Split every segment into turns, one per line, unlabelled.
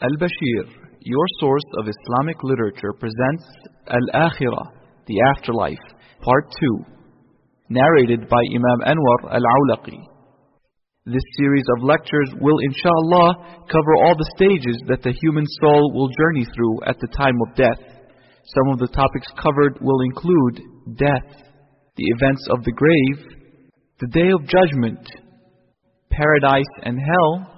Al-Bashir, your source of Islamic literature, presents Al-Akhirah, the Afterlife, Part 2, narrated by Imam Anwar Al-Awlaqi. This series of lectures will inshallah cover all the stages that the human soul will journey through at the time of death. Some of the topics covered will include death, the events of the grave, the day of judgment, paradise and hell,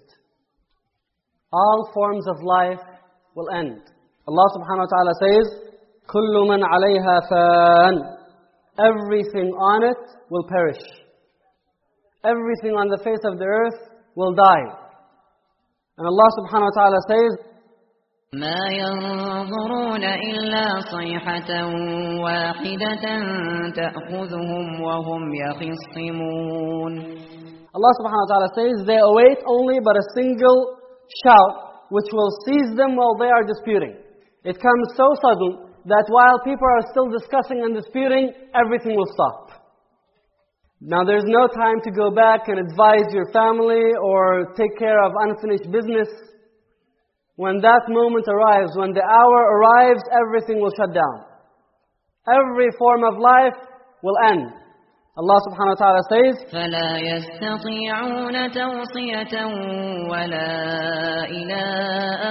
All forms of life will end. Allah subhanahu wa ta'ala says, كل من عليها فان Everything on it will perish. Everything on the face of the earth will die. And Allah subhanahu wa ta'ala says,
ما ينظرون إلا صيحة واحدة تأخذهم وهم يخصمون
Allah subhanahu wa ta'ala says, they await only but a single shout which will seize them while they are disputing. It comes so sudden that while people are still discussing and disputing, everything will stop. Now there's no time to go back and advise your family or take care of unfinished business. When that moment arrives, when the hour arrives, everything will shut down. Every form of life will end. Allah subhanahu wa ta'ala says,
فلا يستطيعون توصية ولا إلى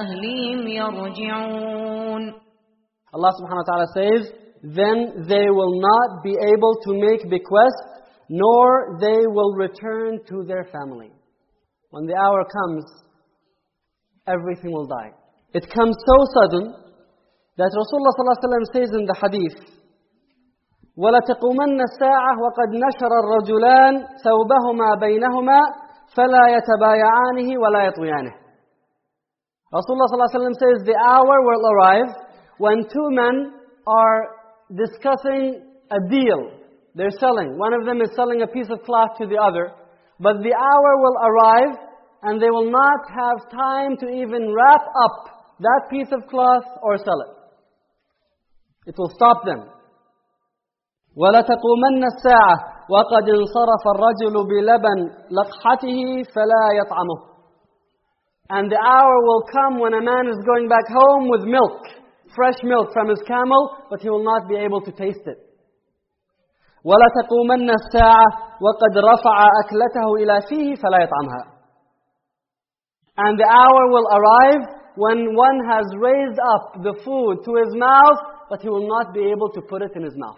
أهلهم يرجعون
Allah subhanahu wa ta'ala says, then they will not be able to make bequest, nor they will return to their family. When the hour comes, everything will die. It comes so sudden that Rasulullah sallallahu alaihi wasallam says in the hadith, وَلَتَقُومَنَّ السَّاعَةِ وَقَدْ نَشَرَ الرَّجُلَانِ ثَوْبَهُمَا بَيْنَهُمَا فَلَا يَتَبَايَعَانِهِ وَلَا يَطْوِيَانِهِ Rasulullah sallallahu alaihi wasallam says, the hour will arrive when two men are discussing a deal. They're selling. One of them is selling a piece of cloth to the other. But the hour will arrive and they will not have time to even wrap up that piece of cloth or sell it. It will stop them. وَلَتَقُومَنَّ السَّاعَةِ وَقَدْ انصَرَفَ الرَّجُلُ بِلَبَنْ لَقْحَتِهِ فَلَا يَطْعَمُهُ And the hour will come when a man is going back home with milk fresh milk from his camel, but he will not be able to taste it. وَلَتَقُومَنَّ السَّاعَةِ وَقَدْ رَفَعَ أَكْلَتَهُ إِلَى فِيهِ فَلَا يَطْعَمْهَا And the hour will arrive when one has raised up the food to his mouth, but he will not be able to put it in his mouth.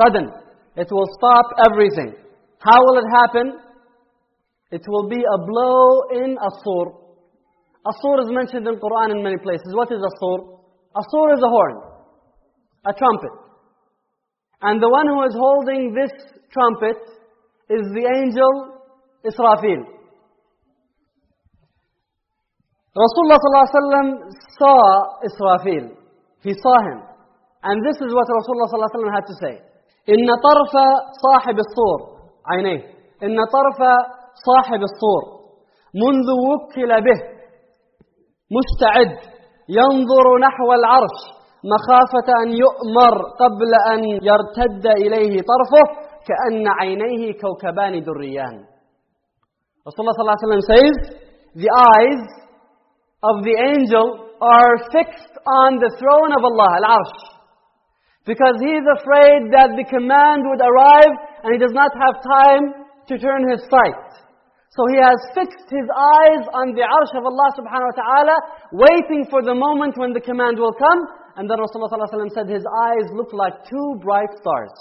Sudden. It will stop everything. How will it happen? It will be a blow in a sur. A sur is mentioned in Quran in many places. What is a sur? A sur is a horn, a trumpet. And the one who is holding this trumpet is the angel Israfil. Rasulullah ﷺ saw Israfil. He saw him. And this is what Rasulullah ﷺ had to say. إن طرف صاحب الصور عينيه إن طرف صاحب الصور منذ وكل به مستعد ينظر نحو العرش مخافة أن يؤمر قبل أن يرتد إليه طرفه كأن عينيه كوكبان دريان Rasulullah صلى الله عليه وسلم says the eyes of the angel are fixed on the throne of Allah, Al-Arsh. Because he is afraid that the command would arrive and he does not have time to turn his sight. So he has fixed his eyes on the arsh of Allah subhanahu wa ta'ala, waiting for the moment when the command will come. And then Rasulullah said his eyes look like two bright stars.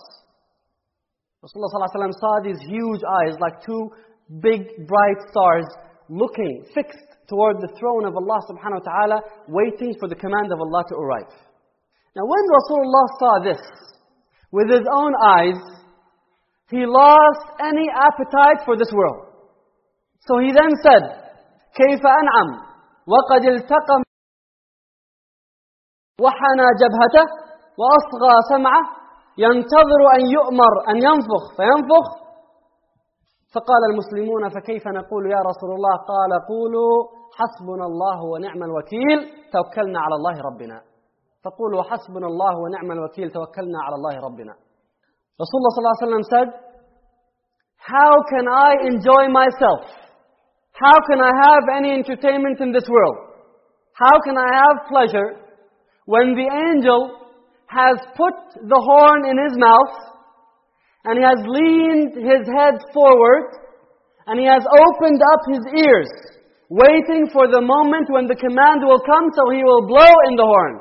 Rasulullah sallallahu saw these huge eyes like two big bright stars looking, fixed toward the throne of Allah subhanahu wa ta'ala, waiting for the command of Allah to arrive. Now when Rasulullah saw this, with his own eyes, he lost any appetite for this world. So he then said, كيف أنعم وقد التقم وحنى جبهته وأصغى سمعه ينتظر أن يؤمر أن ينفخ فينفخ فقال المسلمون فكيف نقول يا رسول الله قال قولوا حسبنا الله ونعم الوكيل. توكلنا على الله ربنا. فقولوا حسبنا الله ونعم الوكيل توكلنا على الله ربنا رسول الله صلى الله عليه وسلم said how can I enjoy myself how can I have any entertainment in this world how can I have pleasure when the angel has put the horn in his mouth and he has leaned his head forward and he has opened up his ears waiting for the moment when the command will come so he will blow in the horn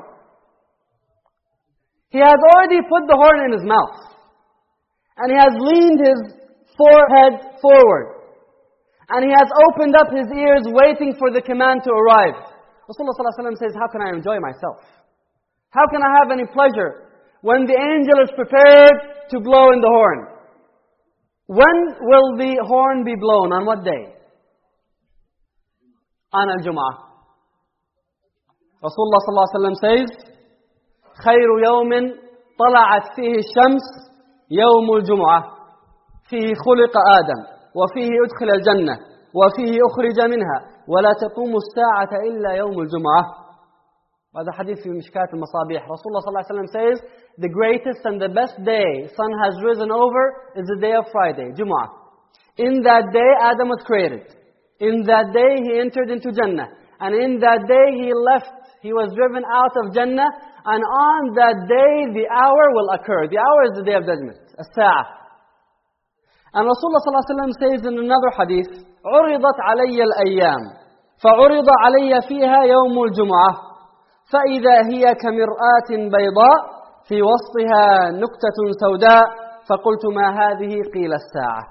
he has already put the horn in his mouth. And he has leaned his forehead forward. And he has opened up his ears waiting for the command to arrive. Rasulullah ﷺ says, How can I enjoy myself? How can I have any pleasure when the angel is prepared to blow in the horn? When will the horn be blown? On what day? On Al-Jum'ah. Rasulullah ﷺ says, خير يوم طلعت فيه الشمس يوم الجمعة فيه خلق آدم وفيه أدخل الجنة وفيه أخرج منها ولا تقوم الساعة إلا يوم الجمعة هذا حديث في مشكاة المصابيح رسول الله صلى الله عليه وسلم says the greatest and the best day sun has risen over is the day of Friday Jum'ah in that day Adam was created in that day he entered into Jannah and in that day he left he was driven out of Jannah and on that day the hour will occur. The hour is the day of judgment, as-sa'ah. And Rasulullah ﷺ says in another hadith, عرضت علي الأيام فعرض علي فيها يوم الجمعة فإذا هي كمرآة بيضاء في وسطها نكتة سوداء فقلت ما هذه قيل الساعة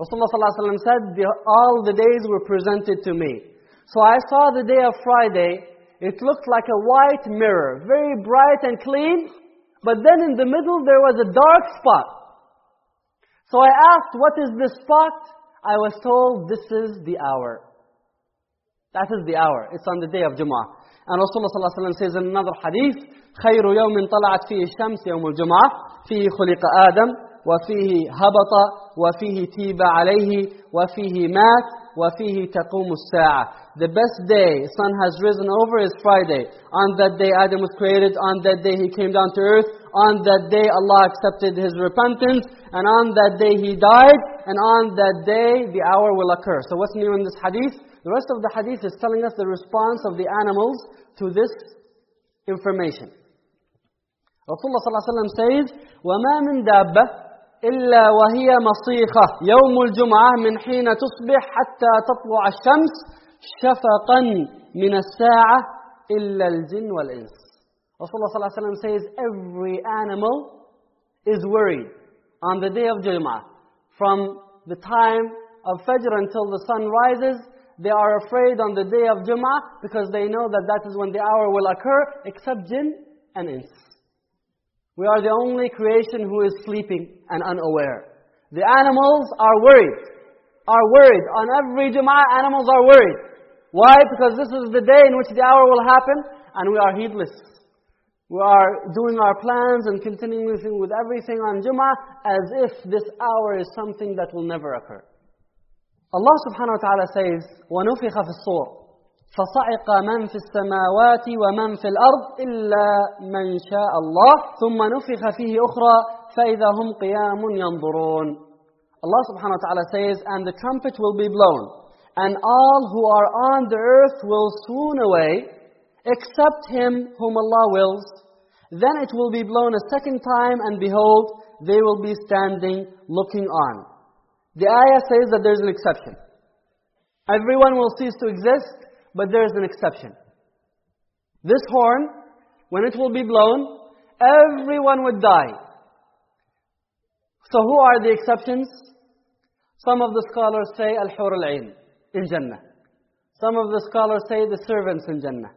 Rasulullah ﷺ said, all the days were presented to me. So I saw the day of Friday it looked like a white mirror, very bright and clean, but then in the middle there was a dark spot. So I asked, what is this spot? I was told, this is the hour. That is the hour. It's on the day of Jum'ah. And Rasulullah ﷺ says in another hadith, خير يوم طلعت فيه الشمس يوم الجمعة فيه خلق آدم وفيه هبط وفيه تيب عليه وفيه مات وفيه تقوم الساعة the best day sun has risen over is Friday. On that day Adam was created. On that day he came down to earth. On that day Allah accepted his repentance. And on that day he died. And on that day the hour will occur. So what's new in this hadith? The rest of the hadith is telling us the response of the animals to this information. Rasulullah ﷺ says, وَمَا مِن دَابَّةٍ إلا وهي مصيخة يوم الجمعة من حين تصبح حتى تطلع الشمس شفقا من الساعة إلا الجن والإنس Rasulullah صلى الله عليه وسلم says every animal is worried on the day of Jum'ah. From the time of Fajr until the sun rises, they are afraid on the day of Jum'ah because they know that that is when the hour will occur, except jinn and ins. We are the only creation who is sleeping and unaware. The animals are worried, are worried. On every Jum'ah, animals are worried. Why? Because this is the day in which the hour will happen, and we are heedless. We are doing our plans and continuing with everything on Jummah as if this hour is something that will never occur. Allah subhanahu wa ta'ala says, وَنُفِخَ فِي الصُّورِ فصعق من في السماوات ومن في الأرض إلا من شاء الله ثم نفخ فيه أخرى فإذا هم قيام ينظرون Allah subhanahu wa ta'ala says, and the trumpet will be blown and all who are on the earth will swoon away, except him whom Allah wills. Then it will be blown a second time, and behold, they will be standing looking on. The ayah says that there's an exception. Everyone will cease to exist, but there's an exception. This horn, when it will be blown, everyone would die. So who are the exceptions? Some of the scholars say Al-Hur al-Ain in Jannah. Some of the scholars say the servants in Jannah.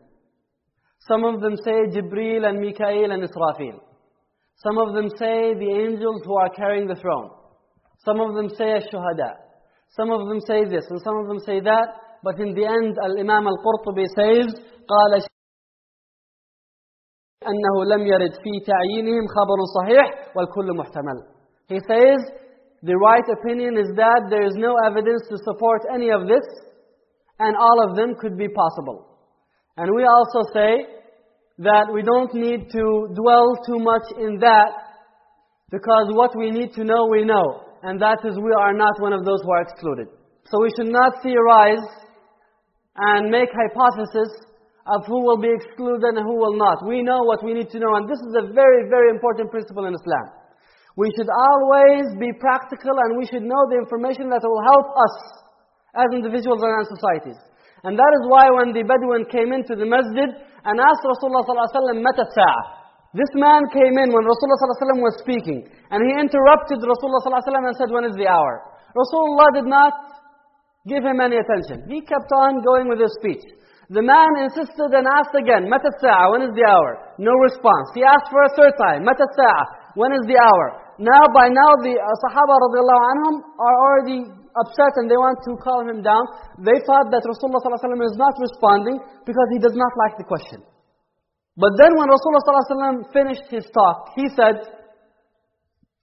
Some of them say Jibreel and Mikael and Israfil. Some of them say the angels who are carrying the throne. Some of them say Shuhada. Some of them say this and some of them say that. But in the end, Al-Imam Al-Qurtubi says, قال أنه لم يرد في تعيينهم خبر صحيح والكل محتمل. He says the right opinion is that there is no evidence to support any of this and all of them could be possible. And we also say that we don't need to dwell too much in that because what we need to know, we know. And that is we are not one of those who are excluded. So we should not theorize and make hypothesis of who will be excluded and who will not. We know what we need to know, and this is a very, very important principle in Islam. We should always be practical and we should know the information that will help us as individuals and as societies. And that is why when the Bedouin came into the masjid and asked Rasulullah ﷺ, مَتَى السَّاعَةِ This man came in when Rasulullah ﷺ was speaking and he interrupted Rasulullah ﷺ and said, when is the hour? Rasulullah did not give him any attention. He kept on going with his speech. The man insisted and asked again, متى الساعة? When is the hour? No response. He asked for a third time, متى الساعة? When is the hour? Now, by now, the uh, Sahaba radiallahu anhum are already upset and they want to calm him down. They thought that Rasulullah ﷺ is not responding because he does not like the question. But then when Rasulullah ﷺ finished his talk, he said,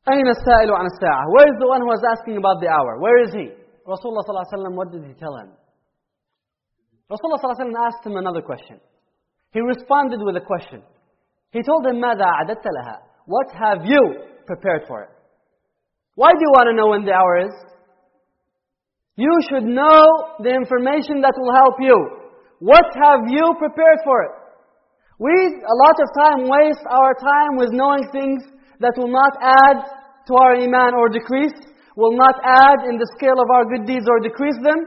أين السائل عن الساعة? Where is the one who was asking about the hour? Where is he? Rasulullah ﷺ, what did he tell him? Rasulullah ﷺ asked him another question. He responded with a question. He told him, ماذا أعددت لها? What have you prepared for it? Why do you want to know when the hour is? You should know the information that will help you. What have you prepared for it? We, a lot of time, waste our time with knowing things that will not add to our iman or decrease, will not add in the scale of our good deeds or decrease them.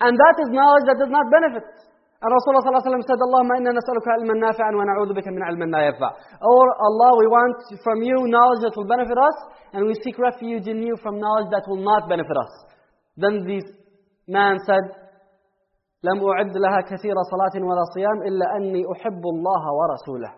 And that is knowledge that does not benefit. And Rasulullah ﷺ said, Allahumma inna nas'aluka ilman nafi'an wa na'udhu bika min ilman la yanfa'. Oh Allah, we want from you knowledge that will benefit us, and we seek refuge in you from knowledge that will not benefit us. Then this man said, لم أعد لها كثير صلاة ولا صيام إلا أني أحب الله ورسوله.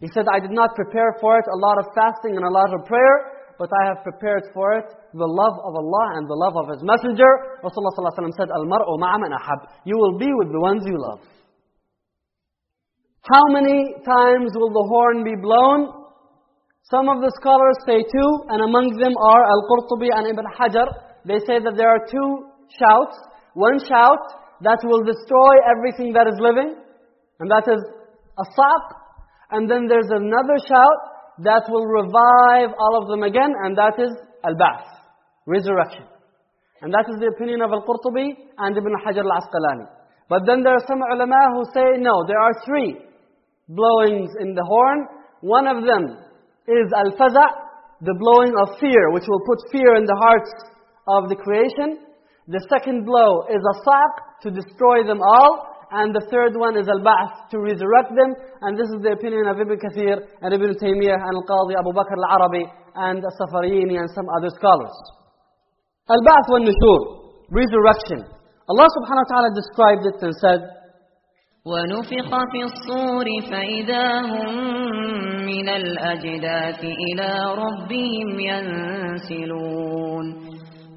He said, I did not prepare for it a lot of fasting and a lot of prayer, but I have prepared for it the love of Allah and the love of His Messenger. Rasulullah ﷺ said, Al-mar'u ma'aman ahab. You will be with the ones you love. How many times will the horn be blown? Some of the scholars say two, and among them are Al-Qurtubi and Ibn Hajar. They say that there are two shouts. One shout that will destroy everything that is living, and that is a saq. And then there's another shout that will revive all of them again, and that is al-ba'th, resurrection. And that is the opinion of Al-Qurtubi and Ibn Hajar al-Asqalani. But then there are some ulama who say, no, there are three blowings in the horn. One of them is al-faza', the blowing of fear, which will put fear in the hearts of the creation. The second blow is a saq, to destroy them all. And the third one is al-ba'th, to resurrect them. And this is the opinion of Ibn Kathir and Ibn Taymiyyah and Al-Qadi Abu Bakr al-Arabi and As-Safarini and some other scholars. Al-ba'th wa nushur, resurrection. Allah subhanahu wa ta'ala described it and said,
ونفخ في الصور فإذا هم من الأجداث إلى ربهم ينسلون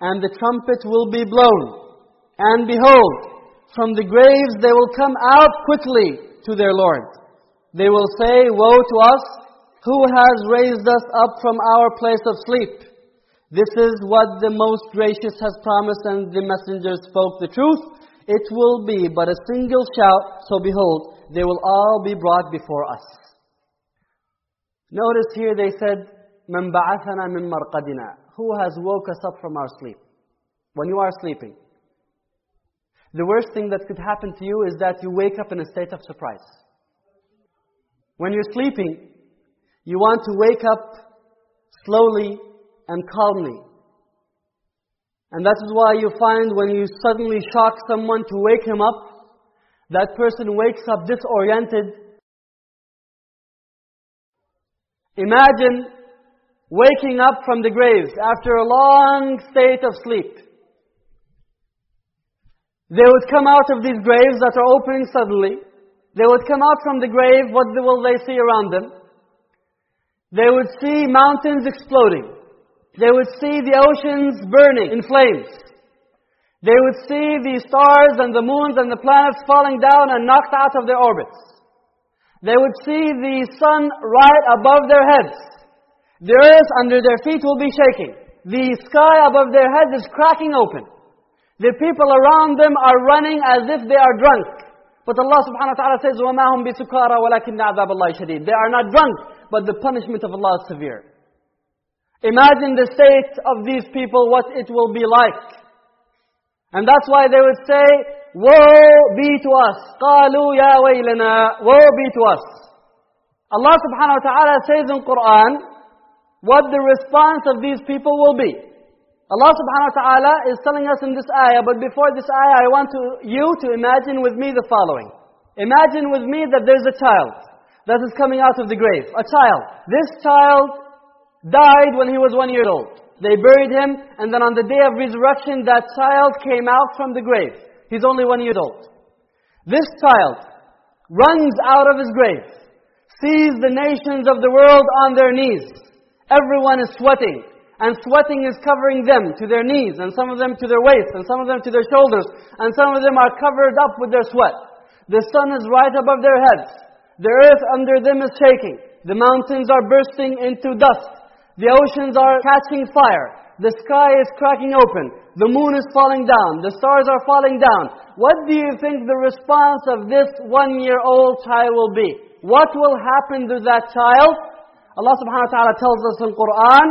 And the trumpet will be blown. And behold, from the graves they will come out quickly to their Lord. They will say, Woe to us, who has raised us up from our place of sleep? This is what the most gracious has promised and the messengers spoke the truth. It will be but a single shout, so behold, they will all be brought before us. Notice here they said, مَنْ بَعَثَنَا مِنْ مَرْقَدِنَا who has woke us up from our sleep? When you are sleeping. The worst thing that could happen to you is that you wake up in a state of surprise. When you're sleeping, you want to wake up slowly and calmly. And that is why you find when you suddenly shock someone to wake him up, that person wakes up disoriented Imagine waking up from the graves after a long state of sleep. They would come out of these graves that are opening suddenly. They would come out from the grave, what will they see around them? They would see mountains exploding. They would see the oceans burning in flames. They would see the stars and the moons and the planets falling down and knocked out of their orbits. They would see the sun right above their heads. The earth under their feet will be shaking. The sky above their heads is cracking open. The people around them are running as if they are drunk. But Allah subhanahu wa ta'ala says, وَمَا هُمْ بِسُكَارَ وَلَكِنَّ عَذَابَ اللَّهِ شَدِيدٌ They are not drunk, but the punishment of Allah is severe. Imagine the state of these people, what it will be like. And that's why they would say, Woe be to us. قَالُوا يَا وَيْلَنَا Woe be to us. Allah subhanahu wa ta'ala says in Quran, what the response of these people will be. Allah subhanahu wa ta'ala is telling us in this ayah, but before this ayah, I want to, you to imagine with me the following. Imagine with me that there's a child that is coming out of the grave. A child. This child died when he was one year old. They buried him, and then on the day of resurrection, that child came out from the grave. He's only one year old. This child runs out of his grave, sees the nations of the world on their knees. Everyone is sweating, and sweating is covering them to their knees, and some of them to their waist, and some of them to their shoulders, and some of them are covered up with their sweat. The sun is right above their heads. The earth under them is shaking. The mountains are bursting into dust. The oceans are catching fire. The sky is cracking open. The moon is falling down. The stars are falling down. What do you think the response of this one-year-old child will be? What will happen to that child? Allah subhanahu wa ta'ala tells us in Quran,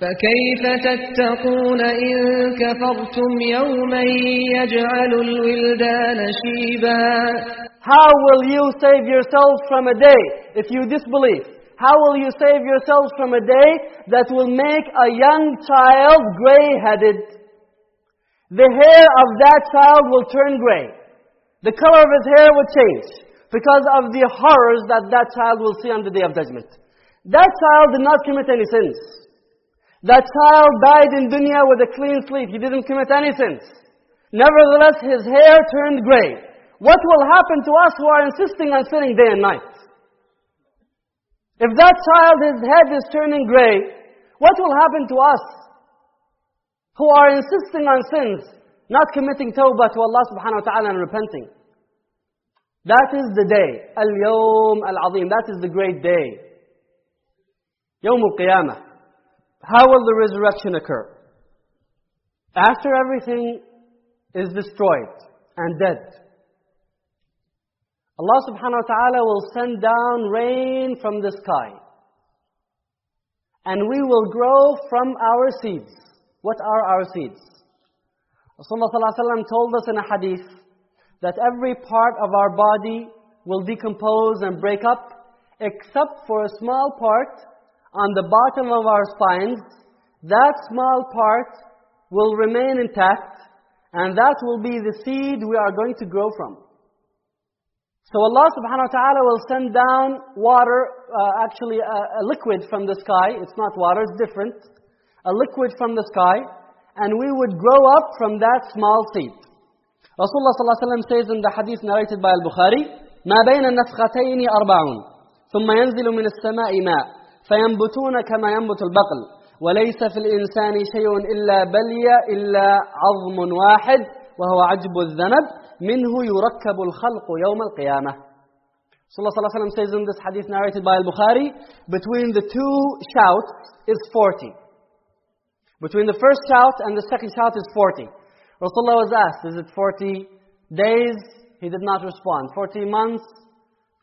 فكيف تتقون إن كفرتم يوما يجعل الولدان شيبا
How will you save yourselves from a day if you disbelieve? How will you save yourselves from a day that will make a young child gray-headed? The hair of that child will turn gray. The color of his hair will change because of the horrors that that child will see on the day of judgment. That child did not commit any sins. That child died in dunya with a clean slate. He didn't commit any sins. Nevertheless, his hair turned gray. What will happen to us who are insisting on sinning day and night? If that child, his head is turning gray, what will happen to us who are insisting on sins, not committing tawbah to Allah subhanahu wa ta'ala and repenting? That is the day. Al-Yawm Al-Azim. That is the great day. Yawm Al-Qiyamah. How will the resurrection occur? After everything is destroyed and dead, Allah subhanahu wa ta'ala will send down rain from the sky. And we will grow from our seeds. What are our seeds? Rasulullah ﷺ told us in a hadith that every part of our body will decompose and break up except for a small part on the bottom of our spines. That small part will remain intact and that will be the seed we are going to grow from. So Allah subhanahu wa ta'ala will send down water, uh, actually a, a, liquid from the sky. It's not water, it's different. A liquid from the sky. And we would grow up from that small seed. Rasulullah sallallahu alayhi wa says in the hadith narrated by Al-Bukhari, ما بين النفختين أربعون ثم ينزل من السماء ماء فينبتون كما ينبت البقل وليس في الإنسان شيء إلا بلي إلا عظم واحد وهو عجب الذنب منه يركب الخلق يوم القيامة Rasulullah ﷺ says in this hadith narrated by Al-Bukhari, between the two shouts is 40. Between the first shout and the second shout is 40. Rasulullah was asked, is it 40 days? He did not respond. 40 months?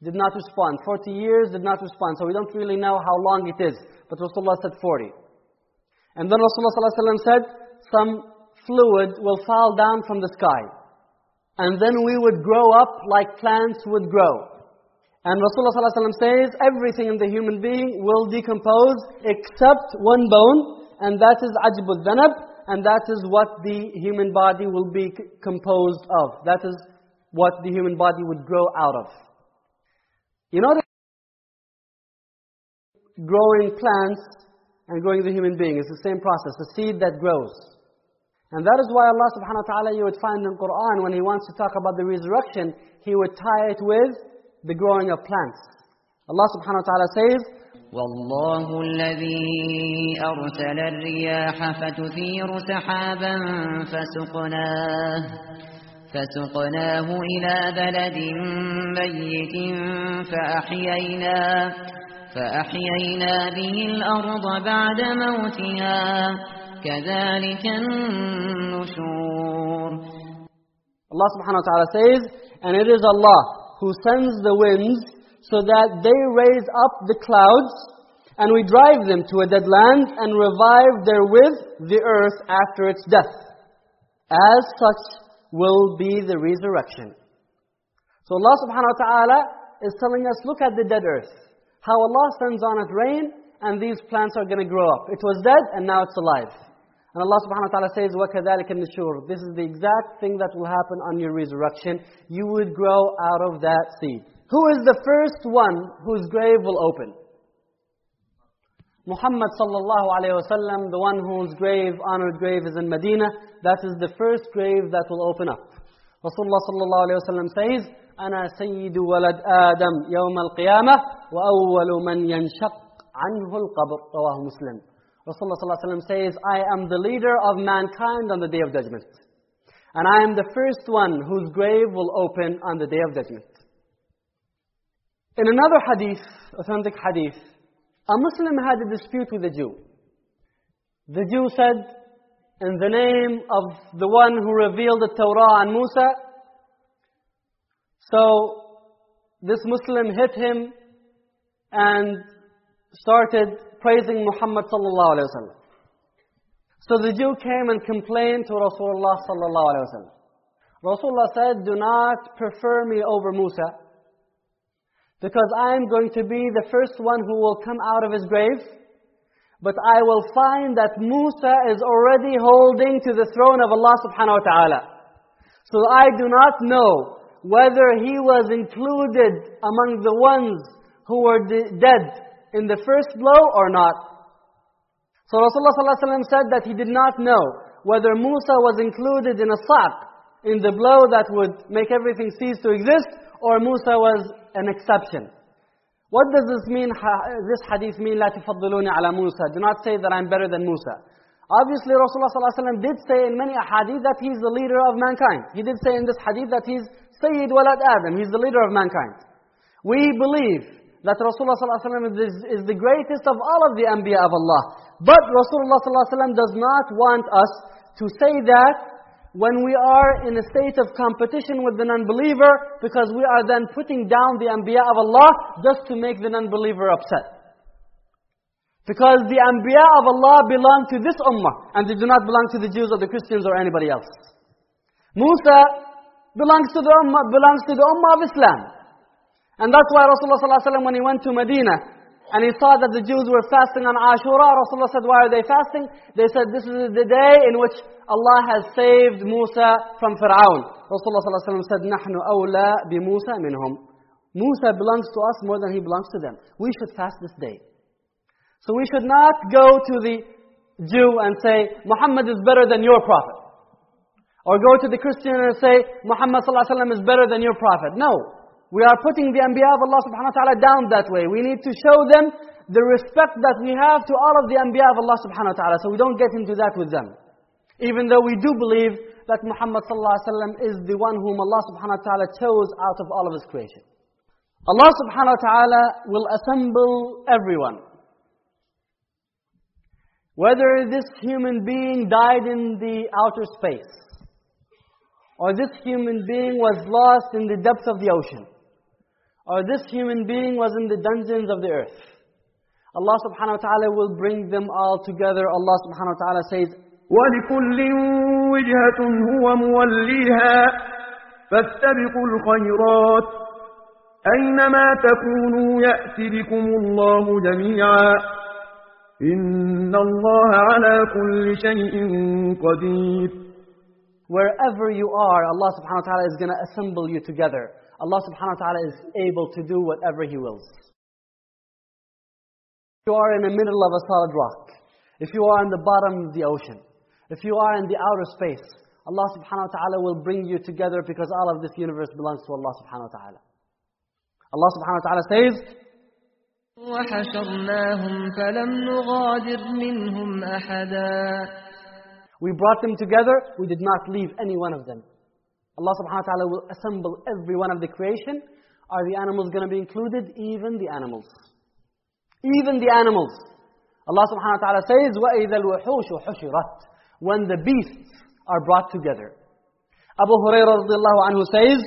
Did not respond. 40 years? Did not respond. So we don't really know how long it is. But Rasulullah said 40. And then Rasulullah ﷺ said, some fluid will fall down from the sky and then we would grow up like plants would grow. And Rasulullah ﷺ says, everything in the human being will decompose except one bone, and that is ajbul dhanab, and that is what the human body will be composed of. That is what the human body would grow out of. You know, growing plants and growing the human being. It's the same process, a seed that grows. And that is why Allah subhanahu wa ta'ala, you would find in the Quran, when He wants to talk about the resurrection, He would tie it with the growing of plants. Allah subhanahu wa ta'ala says,
والله الذي أرسل الرياح فتثير سحابا فسقناه فسقناه إلى بلد ميت فأحيينا فأحيينا به الأرض بعد موتها كذلك النشور
Allah subhanahu wa ta'ala says, And it is Allah who sends the winds so that they raise up the clouds and we drive them to a dead land and revive therewith the earth after its death. As such will be the resurrection. So Allah subhanahu wa ta'ala is telling us, look at the dead earth. How Allah sends on it rain and these plants are going to grow up. It was dead and now it's alive. And Allah subhanahu wa ta'ala says, وَكَذَلِكَ النُّشُورُ This is the exact thing that will happen on your resurrection. You would grow out of that seed. Who is the first one whose grave will open? Muhammad sallallahu alayhi wasallam, the one whose grave, honored grave is in Medina, that is the first grave that will open up. Rasulullah sallallahu alayhi wasallam says, أنا سيد ولد آدم يوم القيامة وأول من ينشق عنه القبر رواه مسلم Rasulullah ﷺ says, I am the leader of mankind on the day of judgment. And I am the first one whose grave will open on the day of judgment. In another hadith, authentic hadith, a Muslim had a dispute with a Jew. The Jew said, in the name of the one who revealed the Torah and Musa, so this Muslim hit him and started praising Muhammad sallallahu alaihi wasallam. So the Jew came and complained to Rasulullah sallallahu alaihi wasallam. Rasulullah said, "Do not prefer me over Musa, because I am going to be the first one who will come out of his grave, but I will find that Musa is already holding to the throne of Allah subhanahu wa ta'ala. So I do not know whether he was included among the ones who were dead in the first blow or not. So Rasulullah ﷺ said that he did not know whether Musa was included in a saq, in the blow that would make everything cease to exist, or Musa was an exception. What does this mean, this hadith mean, لا تفضلوني على Musa? Do not say that I'm better than Musa. Obviously Rasulullah ﷺ did say in many hadith that he's the leader of mankind. He did say in this hadith that he's Sayyid Walad Adam, he's the leader of mankind. We believe that Rasulullah ﷺ is, is the greatest of all of the Anbiya of Allah. But Rasulullah ﷺ does not want us to say that when we are in a state of competition with the non-believer, because we are then putting down the Anbiya of Allah just to make the non-believer upset. Because the Anbiya of Allah belong to this ummah, and they do not belong to the Jews or the Christians or anybody else. Musa belongs to the ummah, belongs to the ummah of Islam. And that's why Rasulullah ﷺ, when he went to Medina, and he saw that the Jews were fasting on Ashura, Rasulullah said, why are they fasting? They said, this is the day in which Allah has saved Musa from Fir'aun. Rasulullah ﷺ said, نَحْنُ أَوْلَى بِمُوسَى مِنْهُمْ Musa belongs to us more than he belongs to them. We should fast this day. So we should not go to the Jew and say, Muhammad is better than your prophet. Or go to the Christian and say, Muhammad ﷺ is better than your prophet. No. We are putting the Anbiya of Allah subhanahu wa ta'ala down that way. We need to show them the respect that we have to all of the Anbiya of Allah subhanahu wa ta'ala. So we don't get into that with them. Even though we do believe that Muhammad sallallahu alaihi wasallam is the one whom Allah subhanahu wa ta'ala chose out of all of His creation. Allah subhanahu wa ta'ala will assemble everyone. Whether this human being died in the outer space, or this human being was lost in the depths of the ocean, or this human being was in the dungeons of the earth. Allah subhanahu wa ta'ala will bring them all together. Allah subhanahu wa ta'ala says,
وَلِكُلٍّ وِجْهَةٌ هُوَ مُوَلِّيهَا فَاسْتَبِقُوا الْخَيْرَاتِ أَيْنَمَا تَكُونُوا يَأْتِ بِكُمُ اللَّهُ جَمِيعًا إِنَّ اللَّهَ عَلَى كُلِّ شَيْءٍ قَدِيرٌ
Wherever you are, Allah subhanahu wa ta'ala is going to assemble you together. Allah subhanahu wa ta'ala is able to do whatever He wills. you are in the middle of a solid rock, if you are in the bottom of the ocean, if you are in the outer space, Allah subhanahu wa ta'ala will bring you together because all of this universe belongs to Allah subhanahu wa ta'ala. Allah subhanahu wa ta'ala says,
وحشرناهم فلم نغادر منهم أحدا
We brought them together, we did not leave any one of them. Allah subhanahu wa ta'ala will assemble every one of the creation. Are the animals going to be included? Even the animals. Even the animals. Allah subhanahu wa ta'ala says, وَإِذَا الْوُحُوشُ حُشِرَتْ When the beasts are brought together. Abu Hurairah radiallahu anhu says,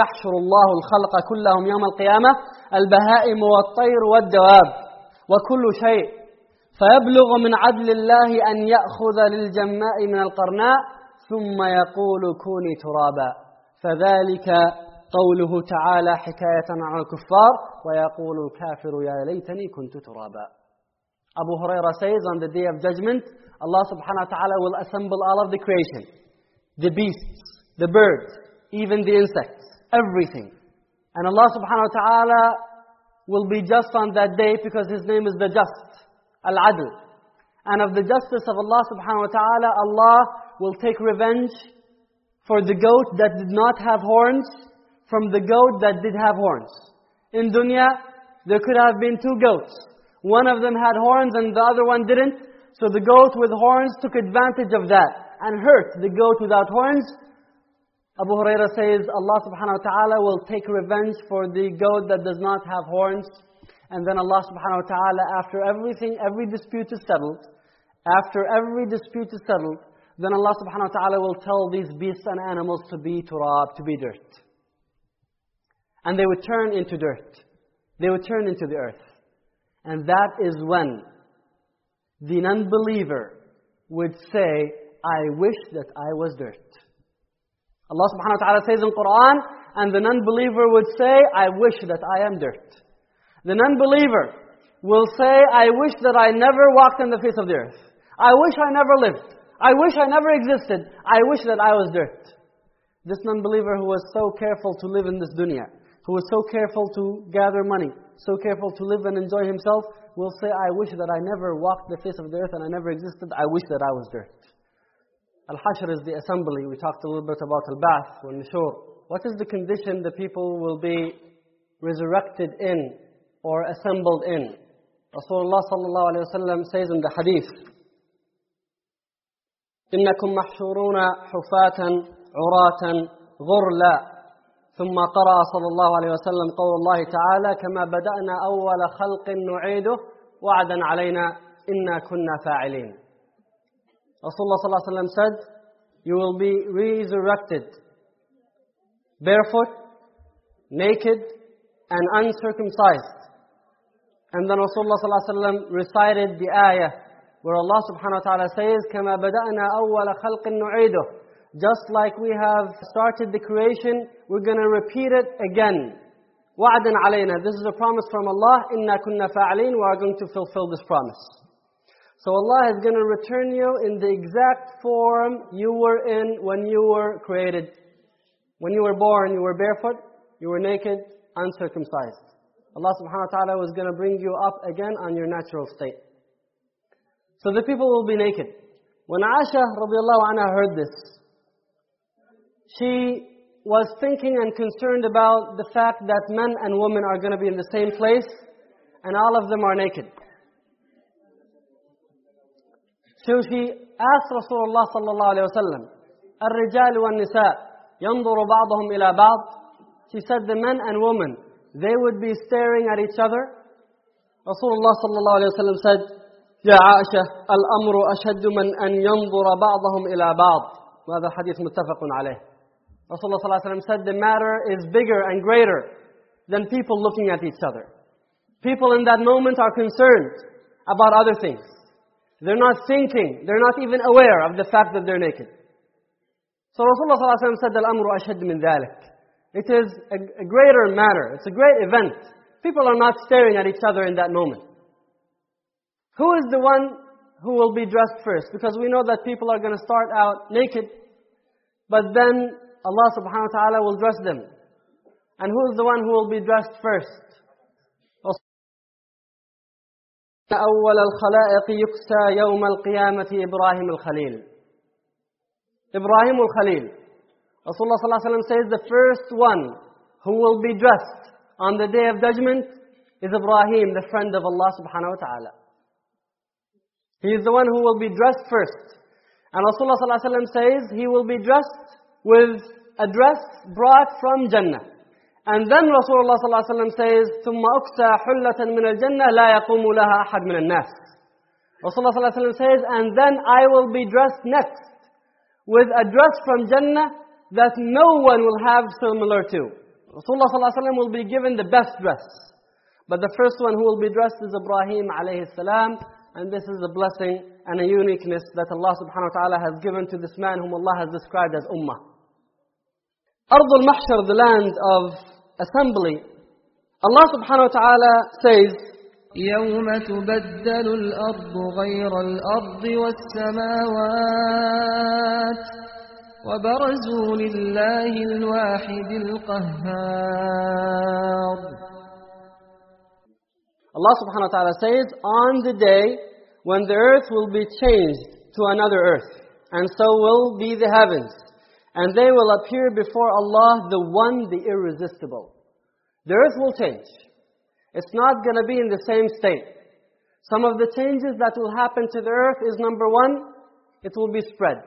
يحشر الله الخلق كلهم يوم القيامة البهائم والطير والدواب وكل شيء فيبلغ من عدل الله أن يأخذ للجماء من القرناء ثم يقول كوني ترابا فذلك قوله تعالى حكاية عن الكفار ويقول الكافر يا ليتني كنت ترابا Abu Huraira says on the day of judgment Allah subhanahu wa ta'ala will assemble all of the creation the beasts, the birds, even the insects, everything. And Allah subhanahu wa ta'ala will be just on that day because His name is the Just, Al-Adl. And of the justice of Allah subhanahu wa ta'ala, Allah will take revenge for the goat that did not have horns from the goat that did have horns. In dunya, there could have been two goats. One of them had horns and the other one didn't. So the goat with horns took advantage of that and hurt the goat without horns. Abu Huraira says, Allah subhanahu wa ta'ala will take revenge for the goat that does not have horns. And then Allah subhanahu wa ta'ala, after everything, every dispute is settled, after every dispute is settled, then Allah subhanahu wa ta'ala will tell these beasts and animals to be turab, to be dirt. And they would turn into dirt. They would turn into the earth. And that is when the non-believer would say, I wish that I was dirt. Allah subhanahu wa ta'ala says in Quran, and the non-believer would say, I wish that I am dirt. The non-believer will say, I wish that I never walked on the face of the earth. I wish I never lived. I wish I never existed. I wish that I was dirt. This non-believer who was so careful to live in this dunya, who was so careful to gather money, so careful to live and enjoy himself, will say, I wish that I never walked the face of the earth and I never existed. I wish that I was dirt. Al-Hashr is the assembly. We talked a little bit about Al-Ba'th, Wal-Nushur. What is the condition the people will be resurrected in or assembled in? Rasulullah sallallahu alayhi wa sallam says in the hadith, إنكم محشورون حفاة عراة غرلا. ثم قرأ صلى الله عليه وسلم قول الله تعالى كما بدأنا أول خلق نعيده وعدا علينا إنا كنا فاعلين. Rasulullah صلى الله عليه وسلم said you will be resurrected barefoot naked and uncircumcised. And then Rasulullah صلى الله عليه وسلم recited the ayah where Allah subhanahu wa ta'ala says, كَمَا بَدَأْنَا أَوَّلَ خَلْقٍ نُعِيدُهُ Just like we have started the creation, we're going to repeat it again. وَعْدًا عَلَيْنَا This is a promise from Allah. إِنَّا كُنَّا فَاعِلِينَ We are going to fulfill this promise. So Allah is going to return you in the exact form you were in when you were created. When you were born, you were barefoot, you were naked, uncircumcised. Allah subhanahu wa ta'ala was going to bring you up again on your natural state. So the people will be naked. When Aisha radiallahu anha heard this, she was thinking and concerned about the fact that men and women are going to be in the same place and all of them are naked. So she asked Rasulullah sallallahu alayhi wa sallam, الرجال والنساء ينظر بعضهم إلى بعض She said the men and women, they would be staring at each other. Rasulullah sallallahu alayhi wa sallam said, يا عائشة الأمر أشد من أن ينظر بعضهم إلى بعض وهذا الحديث متفق عليه Rasulullah صلى الله عليه وسلم said the matter is bigger and greater than people looking at each other. People in that moment are concerned about other things. They're not thinking, they're not even aware of the fact that they're naked. So Rasulullah صلى الله عليه وسلم said الأمر أشد من ذلك. It is a, a greater matter, it's a great event. People are not staring at each other in that moment. Who is the one who will be dressed first? Because we know that people are going to start out naked, but then Allah subhanahu wa ta'ala will dress them. And who is the one who will be dressed first? أول الخلائق يكسى يوم القيامة إبراهيم الخليل Ibrahim al-Khalil. Rasulullah sallallahu alaihi wasallam says the first one who will be dressed on the day of judgment is Ibrahim, the friend of Allah subhanahu wa ta'ala. He is the one who will be dressed first. And Rasulullah sallallahu alaihi wasallam says he will be dressed with a dress brought from Jannah. And then Rasulullah sallallahu alaihi wasallam says, ثم أكسى حلة من الجنة لا يقوم لها أحد من الناس. Rasulullah sallallahu alaihi wasallam says, and then I will be dressed next with a dress from Jannah that no one will have similar to. Rasulullah ﷺ will be given the best dress. But the first one who will be dressed is Ibrahim alayhi salam. And this is a blessing and a uniqueness that Allah subhanahu wa ta'ala has given to this man whom Allah has described as Ummah. Ardul Mahshar, the land of assembly. Allah subhanahu wa ta'ala says,
يوم تبدل الأرض غير الأرض والسماوات وبرزوا لله الواحد القهار
Allah subhanahu wa ta'ala says, on the day when the earth will be changed to another earth, and so will be the heavens, and they will appear before Allah, the one, the irresistible. The earth will change. It's not going to be in the same state. Some of the changes that will happen to the earth is number one, it will be spread.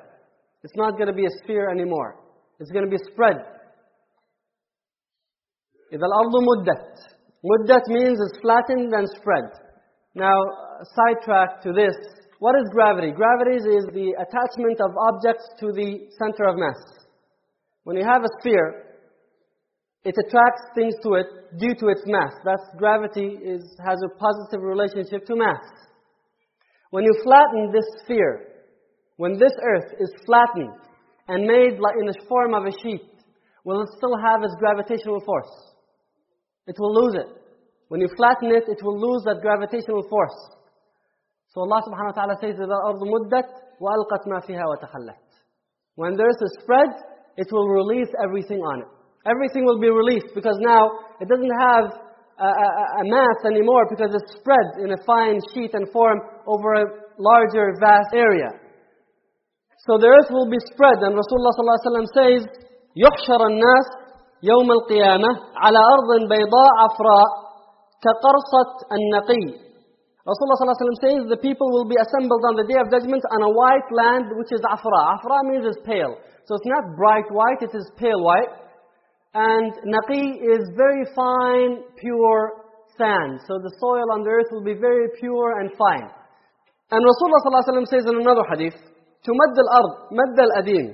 It's not going to be a sphere anymore. It's going to be spread. إِذَا الْأَرْضُ مُدَّتْ Muddat means it's flattened and spread. Now, sidetrack to this. What is gravity? Gravity is the attachment of objects to the center of mass. When you have a sphere, it attracts things to it due to its mass. That's gravity is, has a positive relationship to mass. When you flatten this sphere, when this earth is flattened and made like in the form of a sheet, will it still have its gravitational force? It will lose it. When you flatten it, it will lose that gravitational force. So Allah subhanahu wa ta'ala says, إِذَا الْأَرْضُ مُدَّتْ وَأَلْقَتْ مَا فِيهَا وَتَخَلَّتْ When the earth is spread, it will release everything on it. Everything will be released because now it doesn't have a, a, a mass anymore because it's spread in a fine sheet and form over a larger, vast area. So the earth will be spread and Rasulullah ﷺ says, يحشر الناس يوم القيامة على أرض بيضاء عفراء كقرصة النقي Rasulullah ﷺ says the people will be assembled on the day of judgment on a white land which is afra. Afra means it's pale. So it's not bright white, it is pale white. And naqi is very fine, pure sand. So the soil on the earth will be very pure and fine. And Rasulullah ﷺ says in another hadith, تمد الأرض مد الأديم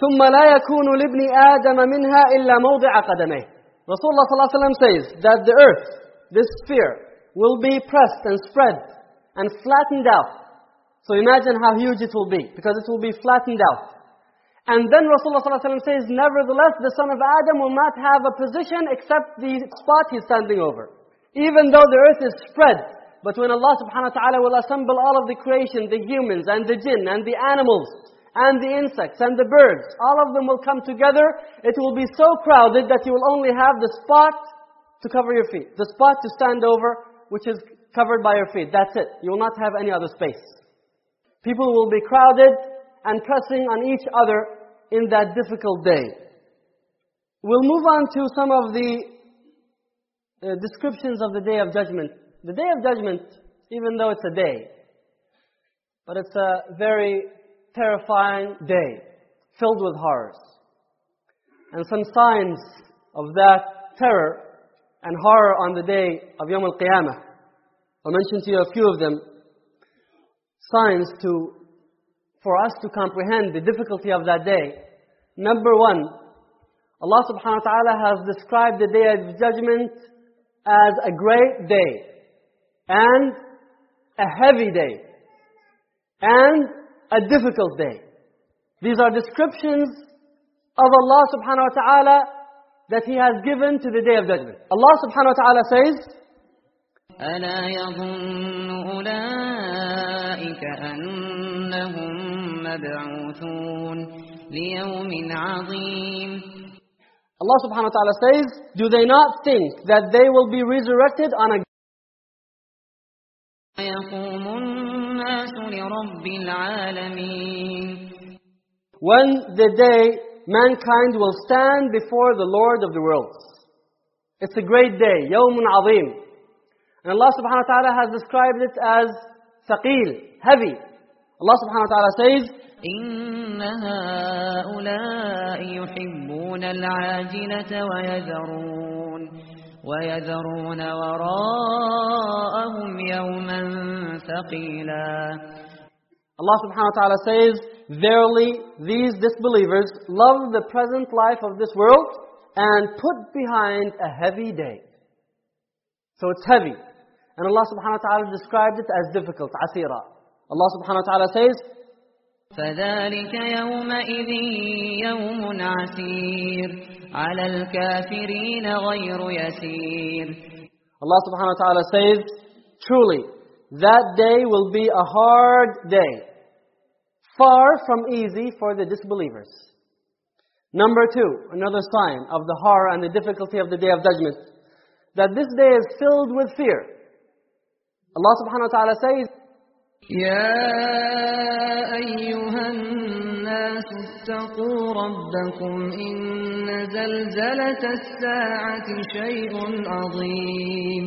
ثم لا يكون لابن آدم منها إلا موضع قدميه Rasulullah ﷺ says that the earth, this sphere, will be pressed and spread and flattened out. So imagine how huge it will be, because it will be flattened out. And then Rasulullah ﷺ says, nevertheless, the son of Adam will not have a position except the spot he's standing over. Even though the earth is spread, but when Allah subhanahu wa ta'ala will assemble all of the creation, the humans and the jinn and the animals and the insects and the birds, all of them will come together. It will be so crowded that you will only have the spot to cover your feet, the spot to stand over, which is covered by your feet. That's it. You will not have any other space. People will be crowded and pressing on each other in that difficult day. We'll move on to some of the descriptions of the Day of Judgment. The Day of Judgment, even though it's a day, but it's a very terrifying day, filled with horrors. And some signs of that terror and horror on the day of Yom Al-Qiyamah. I'll mention to you a few of them. Signs to, for us to comprehend the difficulty of that day. Number one, Allah subhanahu wa ta'ala has described the day of judgment as a great day and a heavy day and a difficult day. These are descriptions of Allah subhanahu wa ta'ala that He has given to the day of judgment. Allah subhanahu wa ta'ala says,
ألا يظن أولئك أنهم مبعوثون ليوم عظيم
Allah subhanahu wa ta'ala says, Do they not think that they will be resurrected on a
يقوم الناس لرب العالمين
When the day mankind will stand before the Lord of the worlds. It's a great day, يوم عظيم. And Allah subhanahu wa ta'ala has described it as ثقيل, heavy. Allah subhanahu wa ta'ala says,
إن هؤلاء يحبون العاجلة ويذرون ويذرون وراءهم يوما ثقيلا
Allah subhanahu wa ta'ala says, Verily, these disbelievers love the present life of this world and put behind a heavy day. So it's heavy. And Allah subhanahu wa ta'ala described it as difficult, asira. Allah subhanahu wa ta'ala says,
فذلك يومئذ يوم عسير على الكافرين غير يسير
Allah subhanahu wa ta'ala says, Truly, that day will be a hard day, far from easy for the disbelievers. Number two, another sign of the horror and the difficulty of the day of judgment, that this day is filled with fear. Allah subhanahu wa ta'ala says,
يا أيها الناس اتقوا ربكم إن زلزلة الساعة شيء عظيم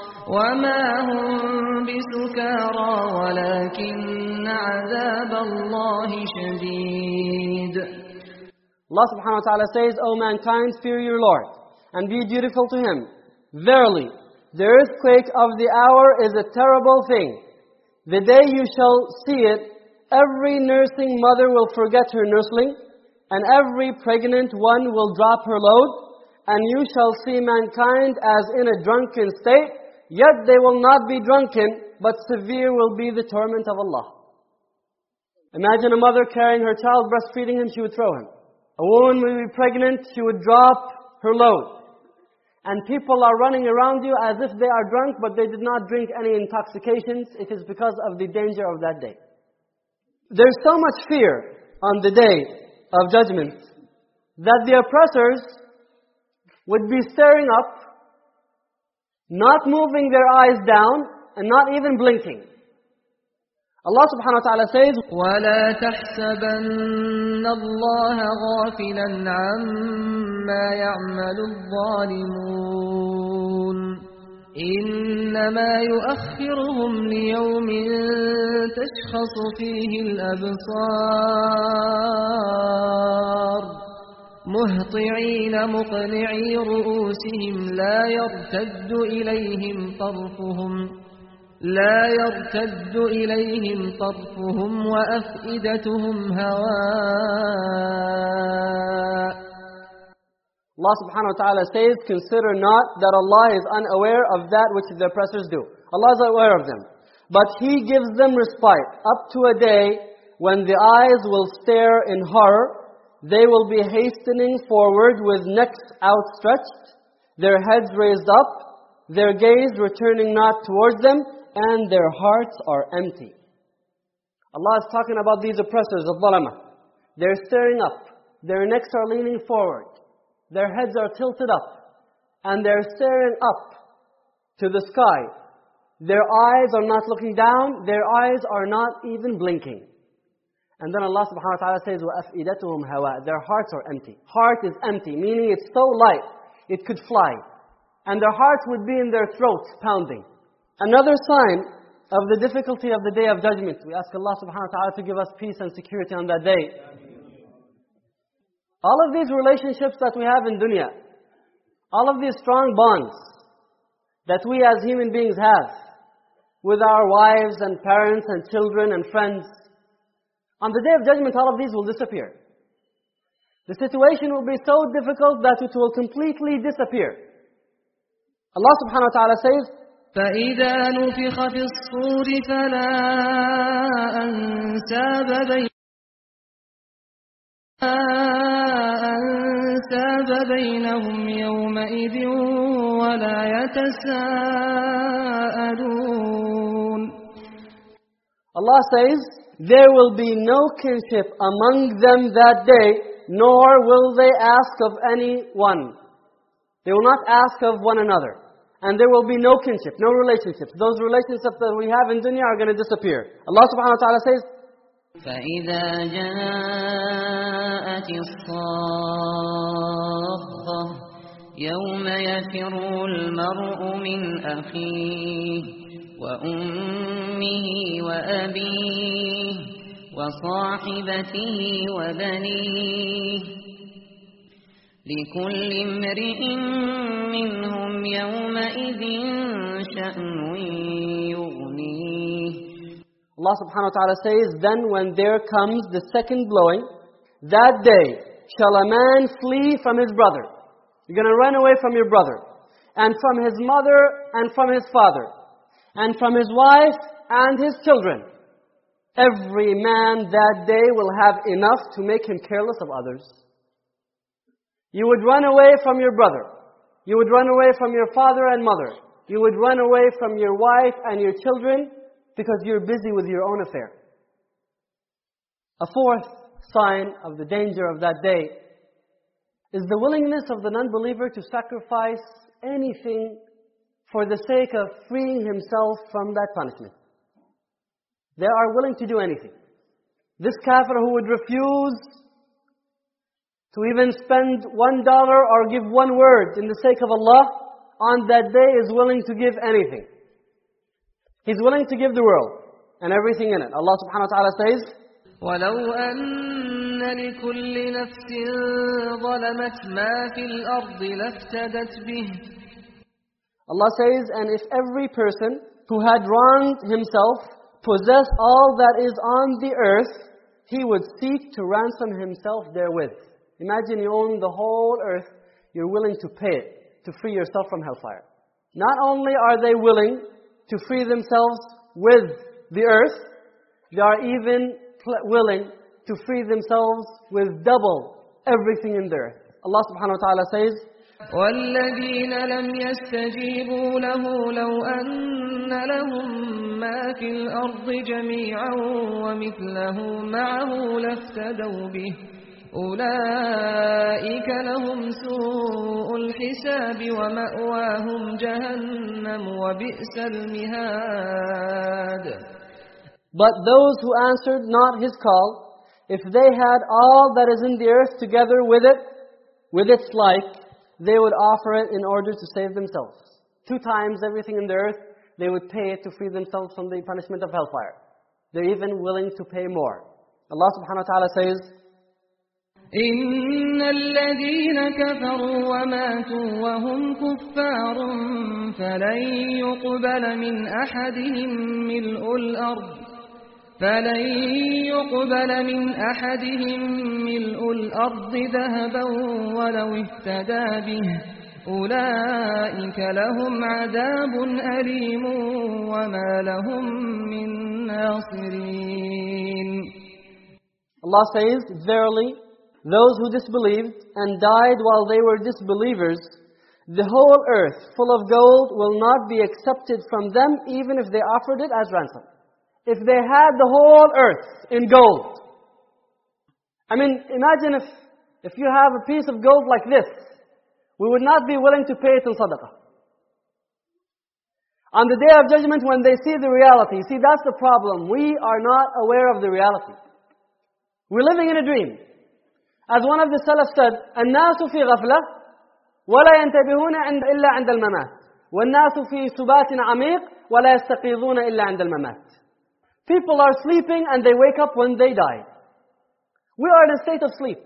وما هم بسكارى ولكن عذاب الله شديد
Allah subhanahu wa ta'ala says, O mankind, fear your Lord, and be dutiful to Him. Verily, the earthquake of the hour is a terrible thing. The day you shall see it, every nursing mother will forget her nursling, and every pregnant one will drop her load, and you shall see mankind as in a drunken state, yet they will not be drunken, but severe will be the torment of Allah. Imagine a mother carrying her child, breastfeeding him, she would throw him. A woman will be pregnant, she would drop her load. And people are running around you as if they are drunk, but they did not drink any intoxications. It is because of the danger of that day. There's so much fear on the day of judgment that the oppressors would be staring up, not moving their eyes down, and not even blinking. Allah subhanahu wa ta'ala says,
ولا تحسبن الله غافلا عما يعمل الظالمون إنما يؤخرهم ليوم تشخص فيه الأبصار مهطعين مقنعي رؤوسهم لا يرتد إليهم طرفهم لا يرتد إليهم طرفهم وأفئدتهم هواء
Allah subhanahu wa ta'ala says, Consider not that Allah is unaware of that which the oppressors do. Allah is aware of them. But He gives them respite up to a day when the eyes will stare in horror. they will be hastening forward with necks outstretched, their heads raised up, their gaze returning not towards them, and their hearts are empty. Allah is talking about these oppressors of Zalama. They're staring up. Their necks are leaning forward. Their heads are tilted up. And they're staring up to the sky. Their eyes are not looking down. Their eyes are not even blinking. And then Allah subhanahu wa ta'ala says, وَأَفْئِدَتُهُمْ هَوَاء Their hearts are empty. Heart is empty, meaning it's so light, it could fly. And their hearts would be in their throats, pounding. Another sign of the difficulty of the day of judgment. We ask Allah subhanahu wa ta'ala to give us peace and security on that day. All of these relationships that we have in dunya, all of these strong bonds that we as human beings have with our wives and parents and children and friends, on the day of judgment all of these will disappear. The situation will be so difficult that it will completely disappear. Allah subhanahu wa ta'ala says,
فإذا نفخ في الصور فلا أنساب بين أنساب بينهم يومئذ ولا يتساءلون
Allah says, There will be no kinship among them that day, nor will they ask of anyone. They will not ask of one another. And there will be no kinship, no relationships. Those relationships that we have in dunya are going to disappear. Allah subhanahu wa ta'ala says,
فإذا جاءت الصاخة يوم يفر المرء من أخيه وأمه وأبيه وصاحبته وبنيه لكل امرئ منهم يومئذ شأن يغنيه
Allah subhanahu wa ta'ala says, Then when there comes the second blowing, that day shall a man flee from his brother. You're going to run away from your brother, and from his mother, and from his father, and from his wife, and his children. Every man that day will have enough to make him careless of others. You would run away from your brother. You would run away from your father and mother. You would run away from your wife and your children because you're busy with your own affair. A fourth sign of the danger of that day is the willingness of the non-believer to sacrifice anything for the sake of freeing himself from that punishment. They are willing to do anything. This kafir who would refuse to even spend one dollar or give one word in the sake of Allah, on that day is willing to give anything. He's willing to give the world and everything in it. Allah subhanahu wa ta'ala says,
ولو أن لكل نفس ظلمت ما في الأرض لافتدت به
Allah says, and if every person who had wronged himself possessed all that is on the earth, he would seek to ransom himself therewith. Imagine you own the whole earth, you're willing to pay it to free yourself from hellfire. Not only are they willing to free themselves with the earth, they are even willing to free themselves with double everything in the earth. Allah subhanahu wa ta'ala says,
والذين لم يستجيبوا له لو أن لهم ما في الأرض جميعا ومثله معه لافتدوا به. أولئك لهم سوء الحساب ومأواهم جهنم وبئس المهاد.
But those who answered not his call, if they had all that is in the earth together with it, with its like, they would offer it in order to save themselves. Two times everything in the earth, they would pay it to free themselves from the punishment of hellfire. They're even willing to pay more. Allah subhanahu wa ta'ala says,
إن الذين كفروا وماتوا وهم كفار فلن يقبل من أحدهم ملء الأرض فلن يقبل من أحدهم ملء الأرض ذهبا ولو افتدى به أولئك لهم عذاب أليم وما لهم من ناصرين
Allah says, Verily, those who disbelieved and died while they were disbelievers, the whole earth full of gold will not be accepted from them even if they offered it as ransom. If they had the whole earth in gold. I mean, imagine if, if you have a piece of gold like this, we would not be willing to pay it in sadaqah. On the day of judgment, when they see the reality, see, that's the problem. We are not aware of the reality. We're living in a dream. As one of the Salaf said, الناس في غفلة ولا ينتبهون عند إلا عند الممات والناس في سبات عميق ولا يستيقظون إلا عند الممات People are sleeping and they wake up when they die. We are in a state of sleep.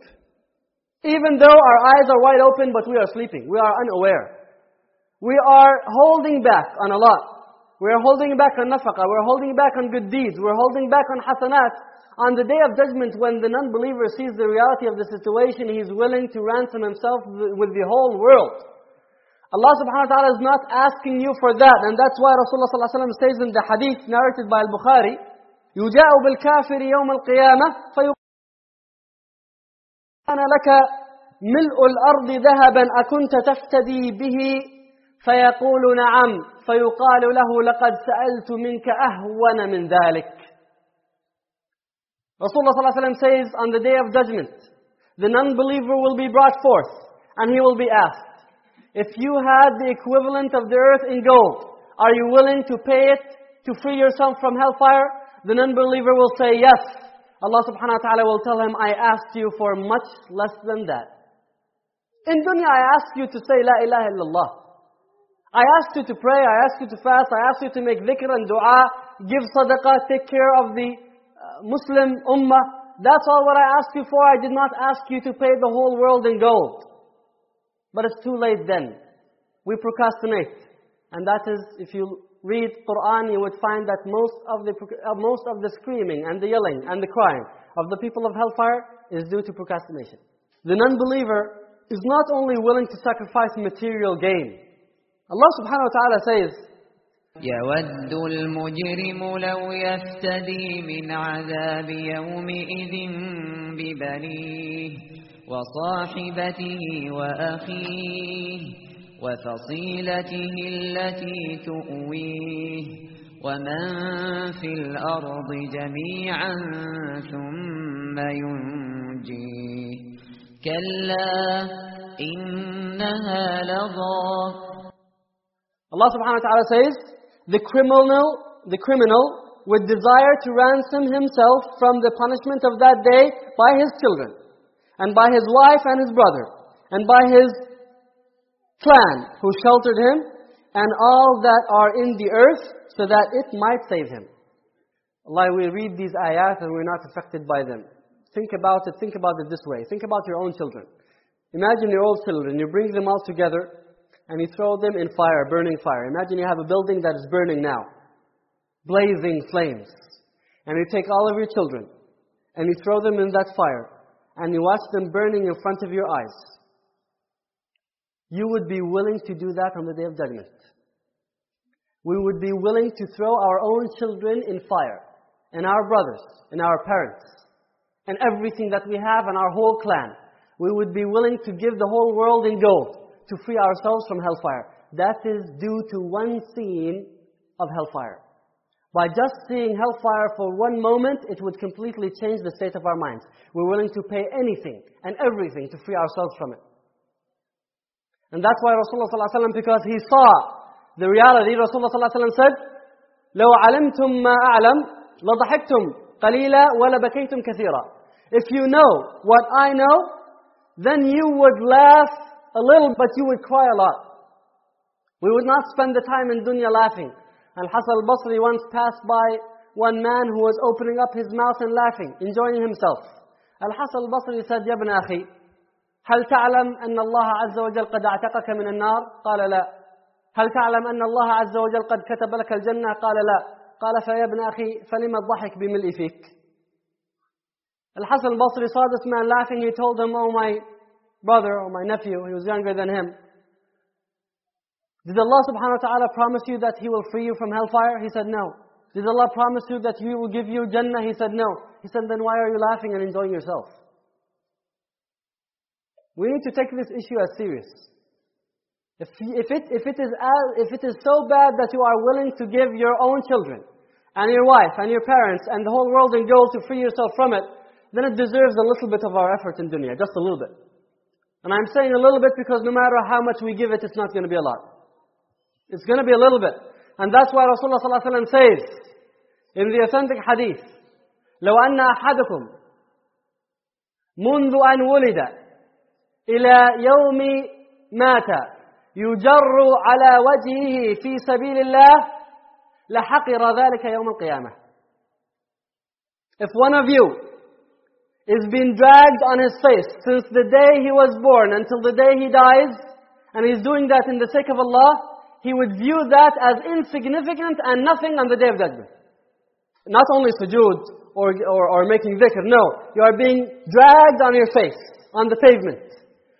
Even though our eyes are wide open, but we are sleeping. We are unaware. We are holding back on a lot. We are holding back on nafaqah. We are holding back on good deeds. We are holding back on hasanat. On the day of judgment, when the non-believer sees the reality of the situation, he is willing to ransom himself with the whole world. Allah subhanahu wa ta'ala is not asking you for that. And that's why Rasulullah sallallahu alaihi wasallam says in the hadith narrated by Al-Bukhari, يُجَاءُ بِالْكَافِرِ يَوْمَ الْقِيَامَةِ كان لك ملء الأرض ذهبا أكنت تفتدي به فيقول نعم فيقال له لقد سألت منك أهون من ذلك Rasulullah ﷺ says on the day of judgment, the non-believer will be brought forth and he will be asked, if you had the equivalent of the earth in gold, are you willing to pay it to free yourself from hellfire? The non-believer will say yes. Allah subhanahu wa ta'ala will tell him, I asked you for much less than that. In dunya, I asked you to say La ilaha illallah. I asked you to pray, I asked you to fast, I asked you to make dhikr and dua, give sadaqah, take care of the uh, Muslim ummah. That's all what I asked you for. I did not ask you to pay the whole world in gold. But it's too late then. We procrastinate. And that is, if you read Quran, you would find that most of the, uh, most of the screaming and the yelling and the crying of the people of hellfire is due to procrastination. The non-believer is not only willing to sacrifice material gain. Allah subhanahu wa ta'ala says,
يود المجرم لو يفتدي من عذاب يومئذ ببنيه وصاحبته وأخيه وفصيلته التي تؤويه ومن في الأرض جميعا ثم ينجيه كلا إنها
Allah subhanahu wa ta'ala says, the criminal, the criminal would desire to ransom himself from the punishment of that day by his children, and by his wife and his brother, and by his clan who sheltered him, and all that are in the earth, so that it might save him. Allah, we read these ayat and we're not affected by them. Think about it, think about it this way. Think about your own children. Imagine your own children, you bring them all together, and you throw them in fire, burning fire. Imagine you have a building that is burning now, blazing flames. And you take all of your children, and you throw them in that fire, and you watch them burning in front of your eyes. You would be willing to do that on the day of judgment. We would be willing to throw our own children in fire, and our brothers, and our parents, and everything that we have, and our whole clan. We would be willing to give the whole world in gold to free ourselves from hellfire. That is due to one scene of hellfire. By just seeing hellfire for one moment, it would completely change the state of our minds. We're willing to pay anything and everything to free ourselves from it. And that's why Rasulullah ﷺ, because he saw the reality, Rasulullah ﷺ said, لو علمتم ما أعلم لضحكتم قليلا ولبكيتم كثيرا. If you know what I know, then you would laugh a little, but you would cry a lot. We would not spend the time in dunya laughing. Al-Hasan al-Basri once passed by one man who was opening up his mouth and laughing, enjoying himself. Al-Hasan al-Basri said, يا ابن أخي هل تعلم أن الله عز وجل قد اعتقك من النار؟ قال لا. هل تعلم أن الله عز وجل قد كتب لك الجنة؟ قال لا. قال فيا ابن أخي فلما الضحك بملء فيك؟ Al-Hasan al-Basri saw this man laughing. He told him, Oh my brother or my nephew, he was younger than him. Did Allah subhanahu wa ta'ala promise you that He will free you from hellfire? He said, no. Did Allah promise you that He will give you Jannah? He said, no. He said, then why are you laughing and enjoying yourself? We need to take this issue as serious. If, if, it, if, it is as, if it is so bad that you are willing to give your own children, and your wife, and your parents, and the whole world in gold to free yourself from it, then it deserves a little bit of our effort in dunya, just a little bit. And I'm saying a little bit because no matter how much we give it, it's not going to be a lot. It's going to be a little bit. And that's why Rasulullah ﷺ says in the authentic hadith, لو أن أحدكم منذ أن ولد إلى يوم مات يجر على وجهه في سبيل الله لحقر ذلك يوم القيامة. If one of you is being dragged on his face since the day he was born until the day he dies, and he's doing that in the sake of Allah, he would view that as insignificant and nothing on the Day of Judgment. Not only sujood or, or, or making dhikr, no. You are being dragged on your face, on the pavement.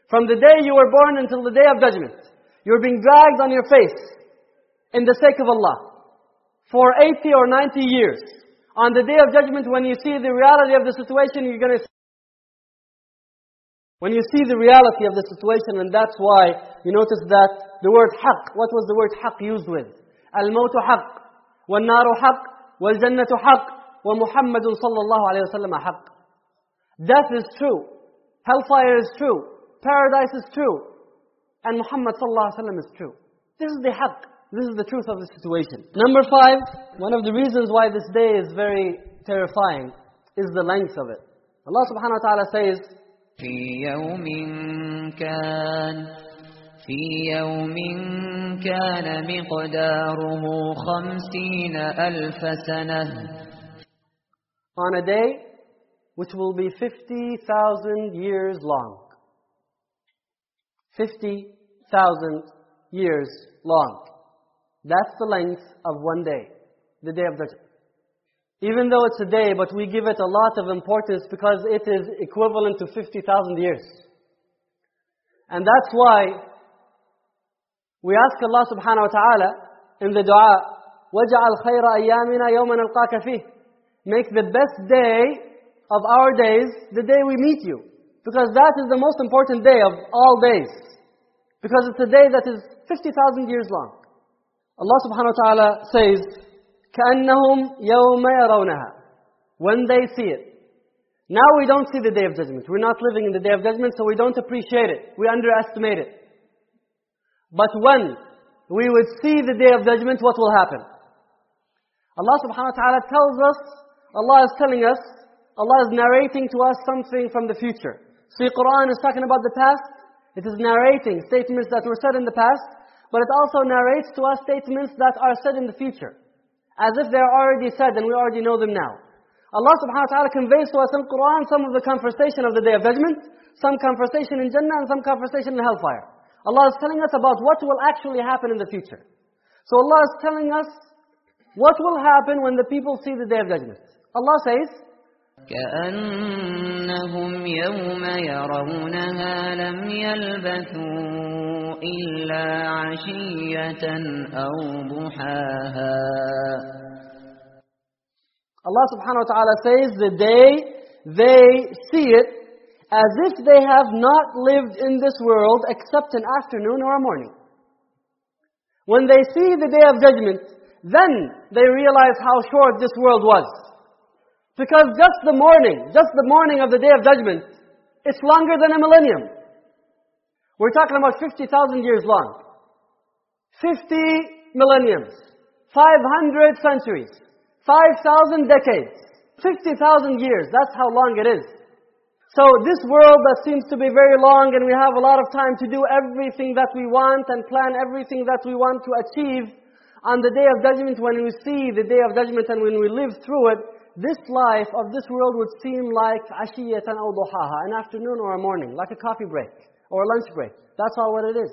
From the day you were born until the Day of Judgment. You're being dragged on your face in the sake of Allah. For 80 or 90 years. On the Day of Judgment, when you see the reality of the situation, you're going to When you see the reality of the situation, and that's why you notice that the word haq, what was the word haq used with? Al-mawtu haq, wal-naru haq, wal-jannatu haq, wa Muhammadun sallallahu alayhi wa sallam haq. Death is true. Hellfire is true. Paradise is true. And Muhammad sallallahu alayhi wa sallam is true. This is the haq. This is the truth of the situation. Number five, one of the reasons why this day is very terrifying is the length of it. Allah subhanahu wa ta'ala says,
في يوم كان في يوم كان مقداره خمسين ألف سنة
on a day which will be 50,000 years long. 50,000 years long. That's the length of one day, the day of judgment. Even though it's a day, but we give it a lot of importance because it is equivalent to 50,000 years. And that's why we ask Allah subhanahu wa ta'ala in the dua, وَجَعَلْ خَيْرَ أَيَّامِنَا يَوْمَ نَلْقَاكَ فِيهِ Make the best day of our days the day we meet you. Because that is the most important day of all days. Because it's a day that is 50,000 years long. Allah subhanahu wa ta'ala says, كَأَنَّهُمْ يَوْمَ يَرَوْنَهَا When they see it. Now we don't see the day of judgment. We're not living in the day of judgment, so we don't appreciate it. We underestimate it. But when we would see the day of judgment, what will happen? Allah subhanahu wa ta'ala tells us, Allah is telling us, Allah is narrating to us something from the future. So the Quran is talking about the past, it is narrating statements that were said in the past, but it also narrates to us statements that are said in the future. As if they're already said and we already know them now. Allah subhanahu wa ta'ala conveys to us in Quran some of the conversation of the Day of Judgment, some conversation in Jannah and some conversation in Hellfire. Allah is telling us about what will actually happen in the future. So Allah is telling us what will happen when the people see the Day of Judgment. Allah says,
كأنهم يوم يرونها لم يلبثوا إلا عشية أو ضحاها
Allah subhanahu wa ta'ala says, the day they see it as if they have not lived in this world except an afternoon or a morning. When they see the day of judgment, then they realize how short this world was. Because just the morning, just the morning of the day of judgment, it's longer than a millennium. We're talking about 50,000 years long. 50 millenniums. 500 centuries. 5,000 decades. 50,000 years. That's how long it is. So this world that seems to be very long and we have a lot of time to do everything that we want and plan everything that we want to achieve, on the day of judgment, when we see the day of judgment and when we live through it, this life of this world would seem like ashiyatan aw duhaha, an afternoon or a morning, like a coffee break or a lunch break. That's all what it is.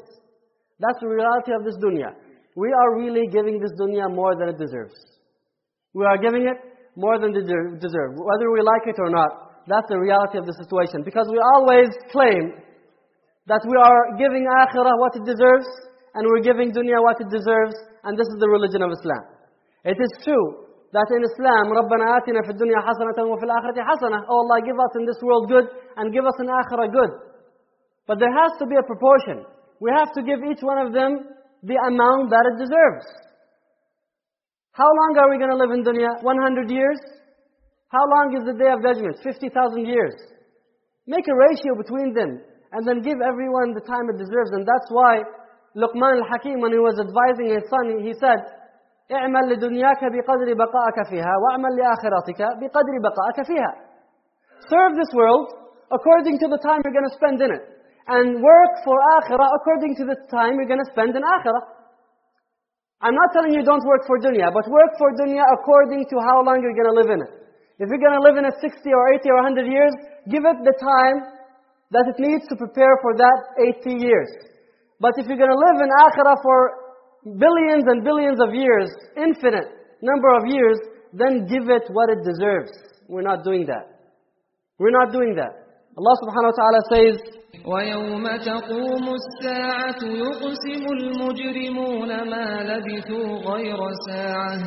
That's the reality of this dunya. We are really giving this dunya more than it deserves. We are giving it more than it deserves. Whether we like it or not, that's the reality of the situation. Because we always claim that we are giving akhirah what it deserves, and we're giving dunya what it deserves, and this is the religion of Islam. It is true that in Islam, رَبَّنَا آتِنَا فِي الدُّنْيَا حَسَنَةً وَفِي الْآخِرَةِ حَسَنَةً Oh Allah, give us in this world good, and give us in akhirah good. But there has to be a proportion. We have to give each one of them the amount that it deserves. How long are we going to live in dunya? 100 years? How long is the day of judgment? 50,000 years. Make a ratio between them, and then give everyone the time it deserves. And that's why Luqman al-Hakim, when he was advising his son, he said, اعمل لدنياك بقدر بقائك فيها واعمل لآخرتك بقدر بقائك فيها Serve this world according to the time you're going to spend in it. And work for akhirah according to the time you're going to spend in akhirah. I'm not telling you don't work for dunya, but work for dunya according to how long you're going to live in it. If you're going to live in it 60 or 80 or 100 years, give it the time that it needs to prepare for that 80 years. But if you're going to live in akhirah for billions and billions of years, infinite number of years, then give it what it deserves. We're not doing that. We're not doing that. Allah subhanahu wa ta'ala says,
ويوم تقوم الساعة يقسم المجرمون ما لبثوا غير ساعة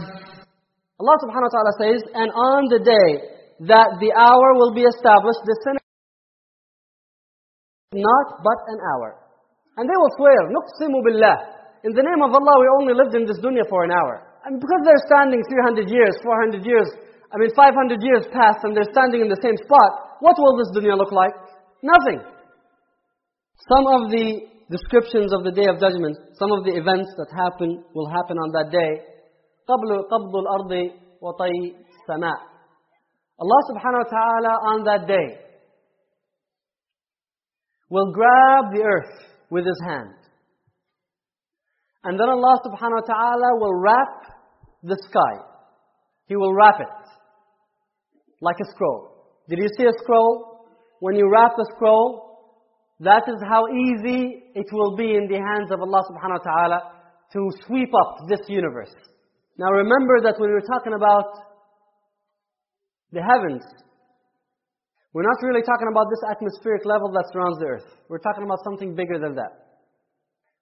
Allah subhanahu wa ta'ala says, and on the day that the hour will be established, the sinner not but an hour. And they will swear, نُقْسِمُ بِاللَّهِ In the name of Allah, we only lived in this dunya for an hour. And because they're standing 300 years, 400 years, I mean 500 years passed and they're standing in the same spot, what will this dunya look like? Nothing. Some of the descriptions of the Day of Judgment, some of the events that happen, will happen on that day. قَبْلُ قَبْضُ الْأَرْضِ وَطَيْ السَّمَاءِ Allah subhanahu wa ta'ala on that day will grab the earth with His hand. And then Allah subhanahu wa ta'ala will wrap the sky. He will wrap it like a scroll. Did you see a scroll? When you wrap a scroll, that is how easy it will be in the hands of Allah subhanahu wa ta'ala to sweep up this universe. Now remember that when we're talking about the heavens, we're not really talking about this atmospheric level that surrounds the earth. We're talking about something bigger than that.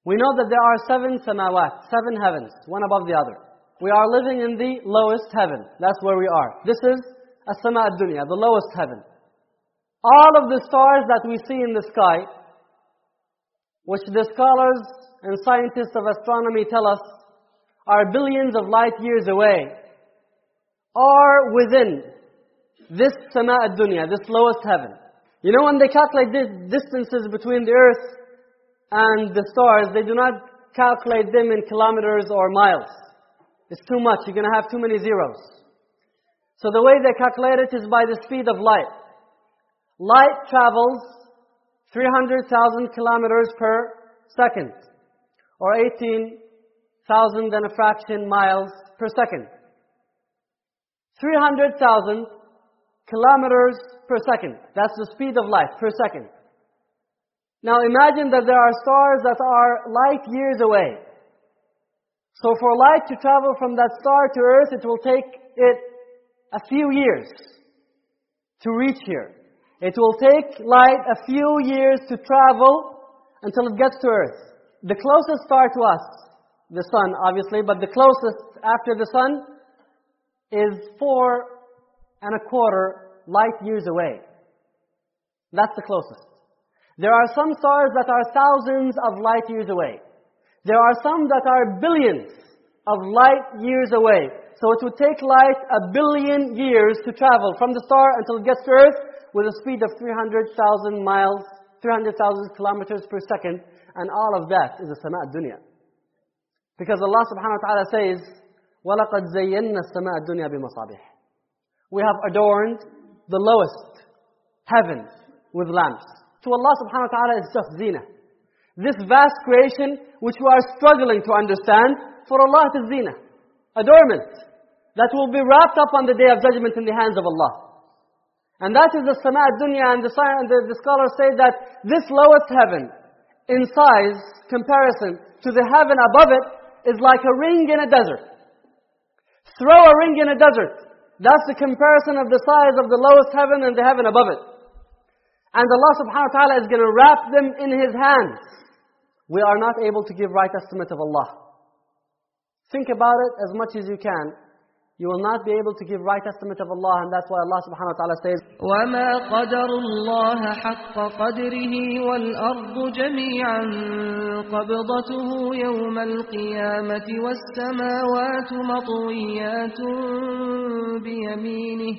We know that there are seven samawat, seven heavens, one above the other. We are living in the lowest heaven. That's where we are. This is as-sama ad-dunya, the lowest heaven. All of the stars that we see in the sky, which the scholars and scientists of astronomy tell us are billions of light years away, are within this sama ad-dunya, this lowest heaven. You know when they calculate the distances between the earth and the stars, they do not calculate them in kilometers or miles. It's too much. You're going to have too many zeros. So the way they calculate it is by the speed of light. Light travels 300,000 kilometers per second, or 18,000 and a fraction miles per second. 300,000 kilometers per second. That's the speed of light per second. Now imagine that there are stars that are light years away. So for light to travel from that star to earth, it will take it a few years to reach here. It will take light a few years to travel until it gets to earth. The closest star to us, the sun obviously, but the closest after the sun is four and a quarter light years away. That's the closest. There are some stars that are thousands of light years away. There are some that are billions of light years away. So it would take light a billion years to travel from the star until it gets to Earth with a speed of 300,000 miles, 300,000 kilometers per second. And all of that is a sama' dunya. Because Allah subhanahu wa ta'ala says, وَلَقَدْ زَيَّنَّا السَّمَاءَ الدُّنْيَا بِمَصَابِحِ We have adorned the lowest heaven with lamps. To Allah subhanahu wa ta'ala is just zina. This vast creation which we are struggling to understand, for Allah it is zina. Adornment. That will be wrapped up on the day of judgment in the hands of Allah. And that is the sama' dunya and the, the, scholars say that this lowest heaven, in size, comparison to the heaven above it, is like a ring in a desert. Throw a ring in a desert. That's the comparison of the size of the lowest heaven and the heaven above it. And Allah subhanahu wa ta'ala is going to wrap them in His hands. We are not able to give right estimate of Allah. Think about it as much as you can. You will not be able to give right estimate of Allah and that's why Allah subhanahu wa ta'ala says
وَمَا قَدَرُ اللَّهَ حَقَّ قَدْرِهِ وَالْأَرْضُ جَمِيعًا قَبْضَتُهُ يَوْمَ الْقِيَامَةِ وَالسَّمَاوَاتُ مَطْوِيَّاتٌ بِيَمِينِهِ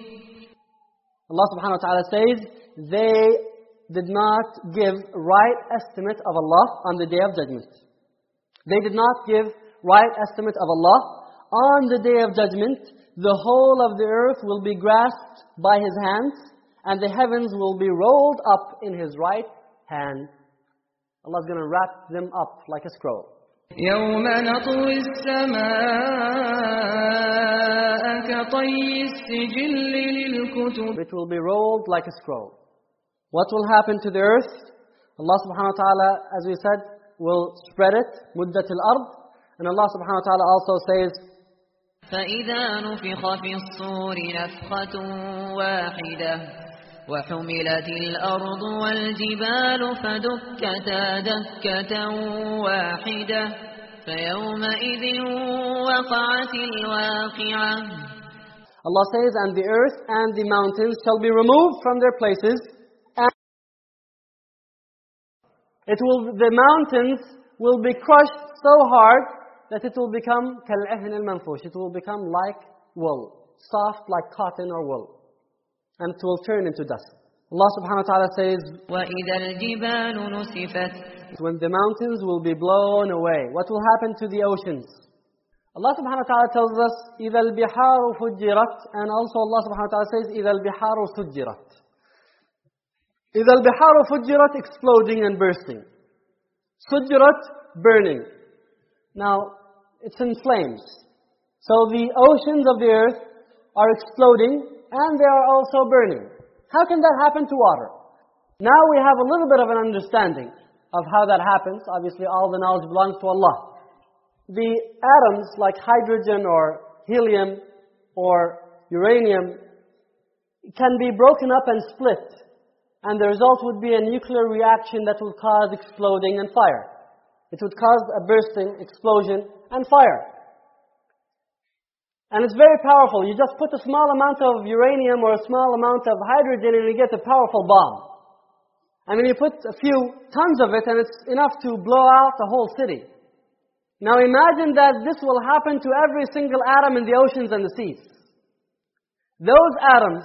Allah subhanahu wa ta'ala says they did not give right estimate of Allah on the day of judgment. They did not give right estimate of Allah. On the day of judgment, the whole of the earth will be grasped by His hands, and the heavens will be rolled up in His right hand. Allah is going to wrap them up like a scroll.
يوم نطوي السماء كطي السجل للكتب
It will be rolled like a scroll. What will happen to the earth? Allah subhanahu wa ta'ala, as we said, will spread it, مدة الأرض. And Allah subhanahu wa ta'ala also says,
فإذا نفخ في الصور نفخة واحدة وحملت الأرض والجبال فدكتا دكة واحدة فيومئذ وقعت الواقعة
Allah says, and the earth and the mountains shall be removed from their places, It will, the mountains will be crushed so hard that it will become كالعهن المنفوش. It will become like wool, soft like cotton or wool. And it will turn into dust. Allah subhanahu wa ta'ala says,
وإذا الجبال نسفت
when the mountains will be blown away. What will happen to the oceans? Allah subhanahu wa ta'ala tells us, إِذَا الْبِحَارُ فُجِّرَتْ And also Allah subhanahu wa ta'ala says, إِذَا الْبِحَارُ سُجِّرَتْ إِذَا الْبِحَارُ فُجِّرَتْ Exploding and bursting. سُجِّرَتْ Burning. Now, it's in flames. So the oceans of the earth are exploding and they are also burning. How can that happen to water? Now we have a little bit of an understanding of how that happens. Obviously, all the knowledge belongs to Allah. The atoms like hydrogen or helium or uranium can be broken up and split. And the result would be a nuclear reaction that would cause exploding and fire. It would cause a bursting, explosion, and fire. And it's very powerful. You just put a small amount of uranium or a small amount of hydrogen and you get a powerful bomb. I mean, you put a few tons of it and it's enough to blow out the whole city. Now imagine that this will happen to every single atom in the oceans and the seas. Those atoms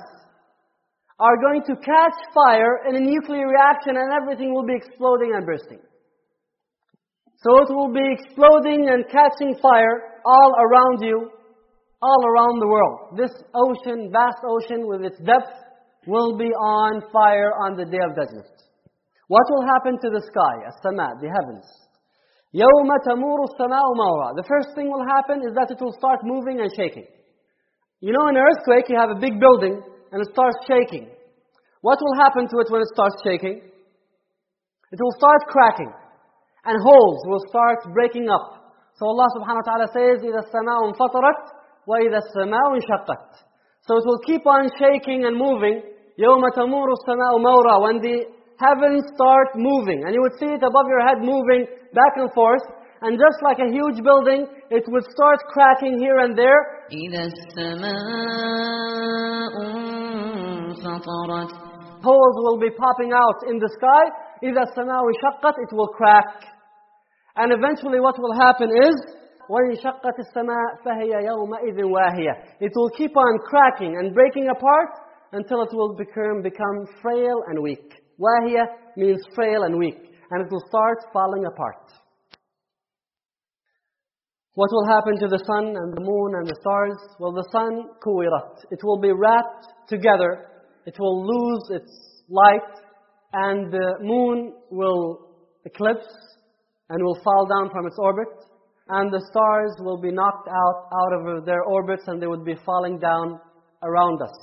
are going to catch fire in a nuclear reaction and everything will be exploding and bursting. So it will be exploding and catching fire all around you, all around the world. This ocean, vast ocean with its depth, will be on fire on the day of judgment. What will happen to the sky, as-sama, the heavens? يَوْمَ تَمُورُ السَّمَاءُ مَوْرًا The first thing will happen is that it will start moving and shaking. You know, in an earthquake, you have a big building and it starts shaking. What will happen to it when it starts shaking? It will start cracking. And holes will start breaking up. So Allah subhanahu wa ta'ala says, إِذَا السَّمَاءُ انْفَطَرَتْ وَإِذَا السَّمَاءُ انشَقَّتْ So it will keep on shaking and moving. يَوْمَ تَمُورُ السَّمَاءُ مَوْرًا When the heavens start moving. And you would see it above your head moving back and forth. And just like a huge building, it would start cracking here and there.
إذا السماء انفطرت
Holes will be popping out in the sky. إِذَا السَّمَاءُ شَقَّتْ It will crack. And eventually what will happen is, وَانشَقَّتِ السَّمَاء فَهِيَ يَوْمَئِذٍ وَاهِيَةٌ It will keep on cracking and breaking apart until it will become, become frail and weak. Wahiya means frail and weak. And it will start falling apart. What will happen to the sun and the moon and the stars? Well, the sun, kuwirat. It will be wrapped together. It will lose its light. and the moon will eclipse and will fall down from its orbit, and the stars will be knocked out, out of their orbits and they would be falling down around us.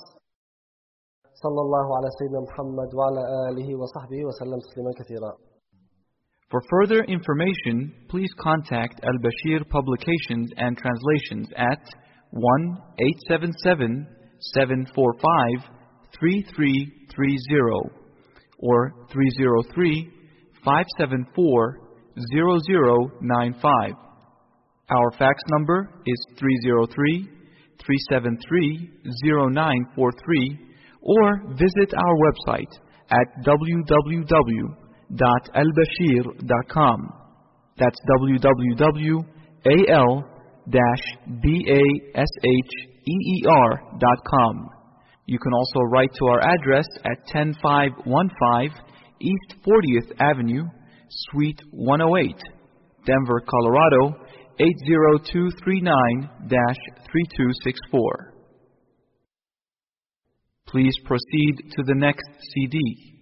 For further information, please contact Al-Basheer Publications and Translations at 1-877-745-3330 or 303 574 0095. Our fax number is 303 373 0943 or visit our website at www.albasheer.com. That's www.al-basheer.com. You can also write to our address at 10515 East 40th Avenue, Suite 108, Denver, Colorado 80239-3264. Please proceed to the next CD.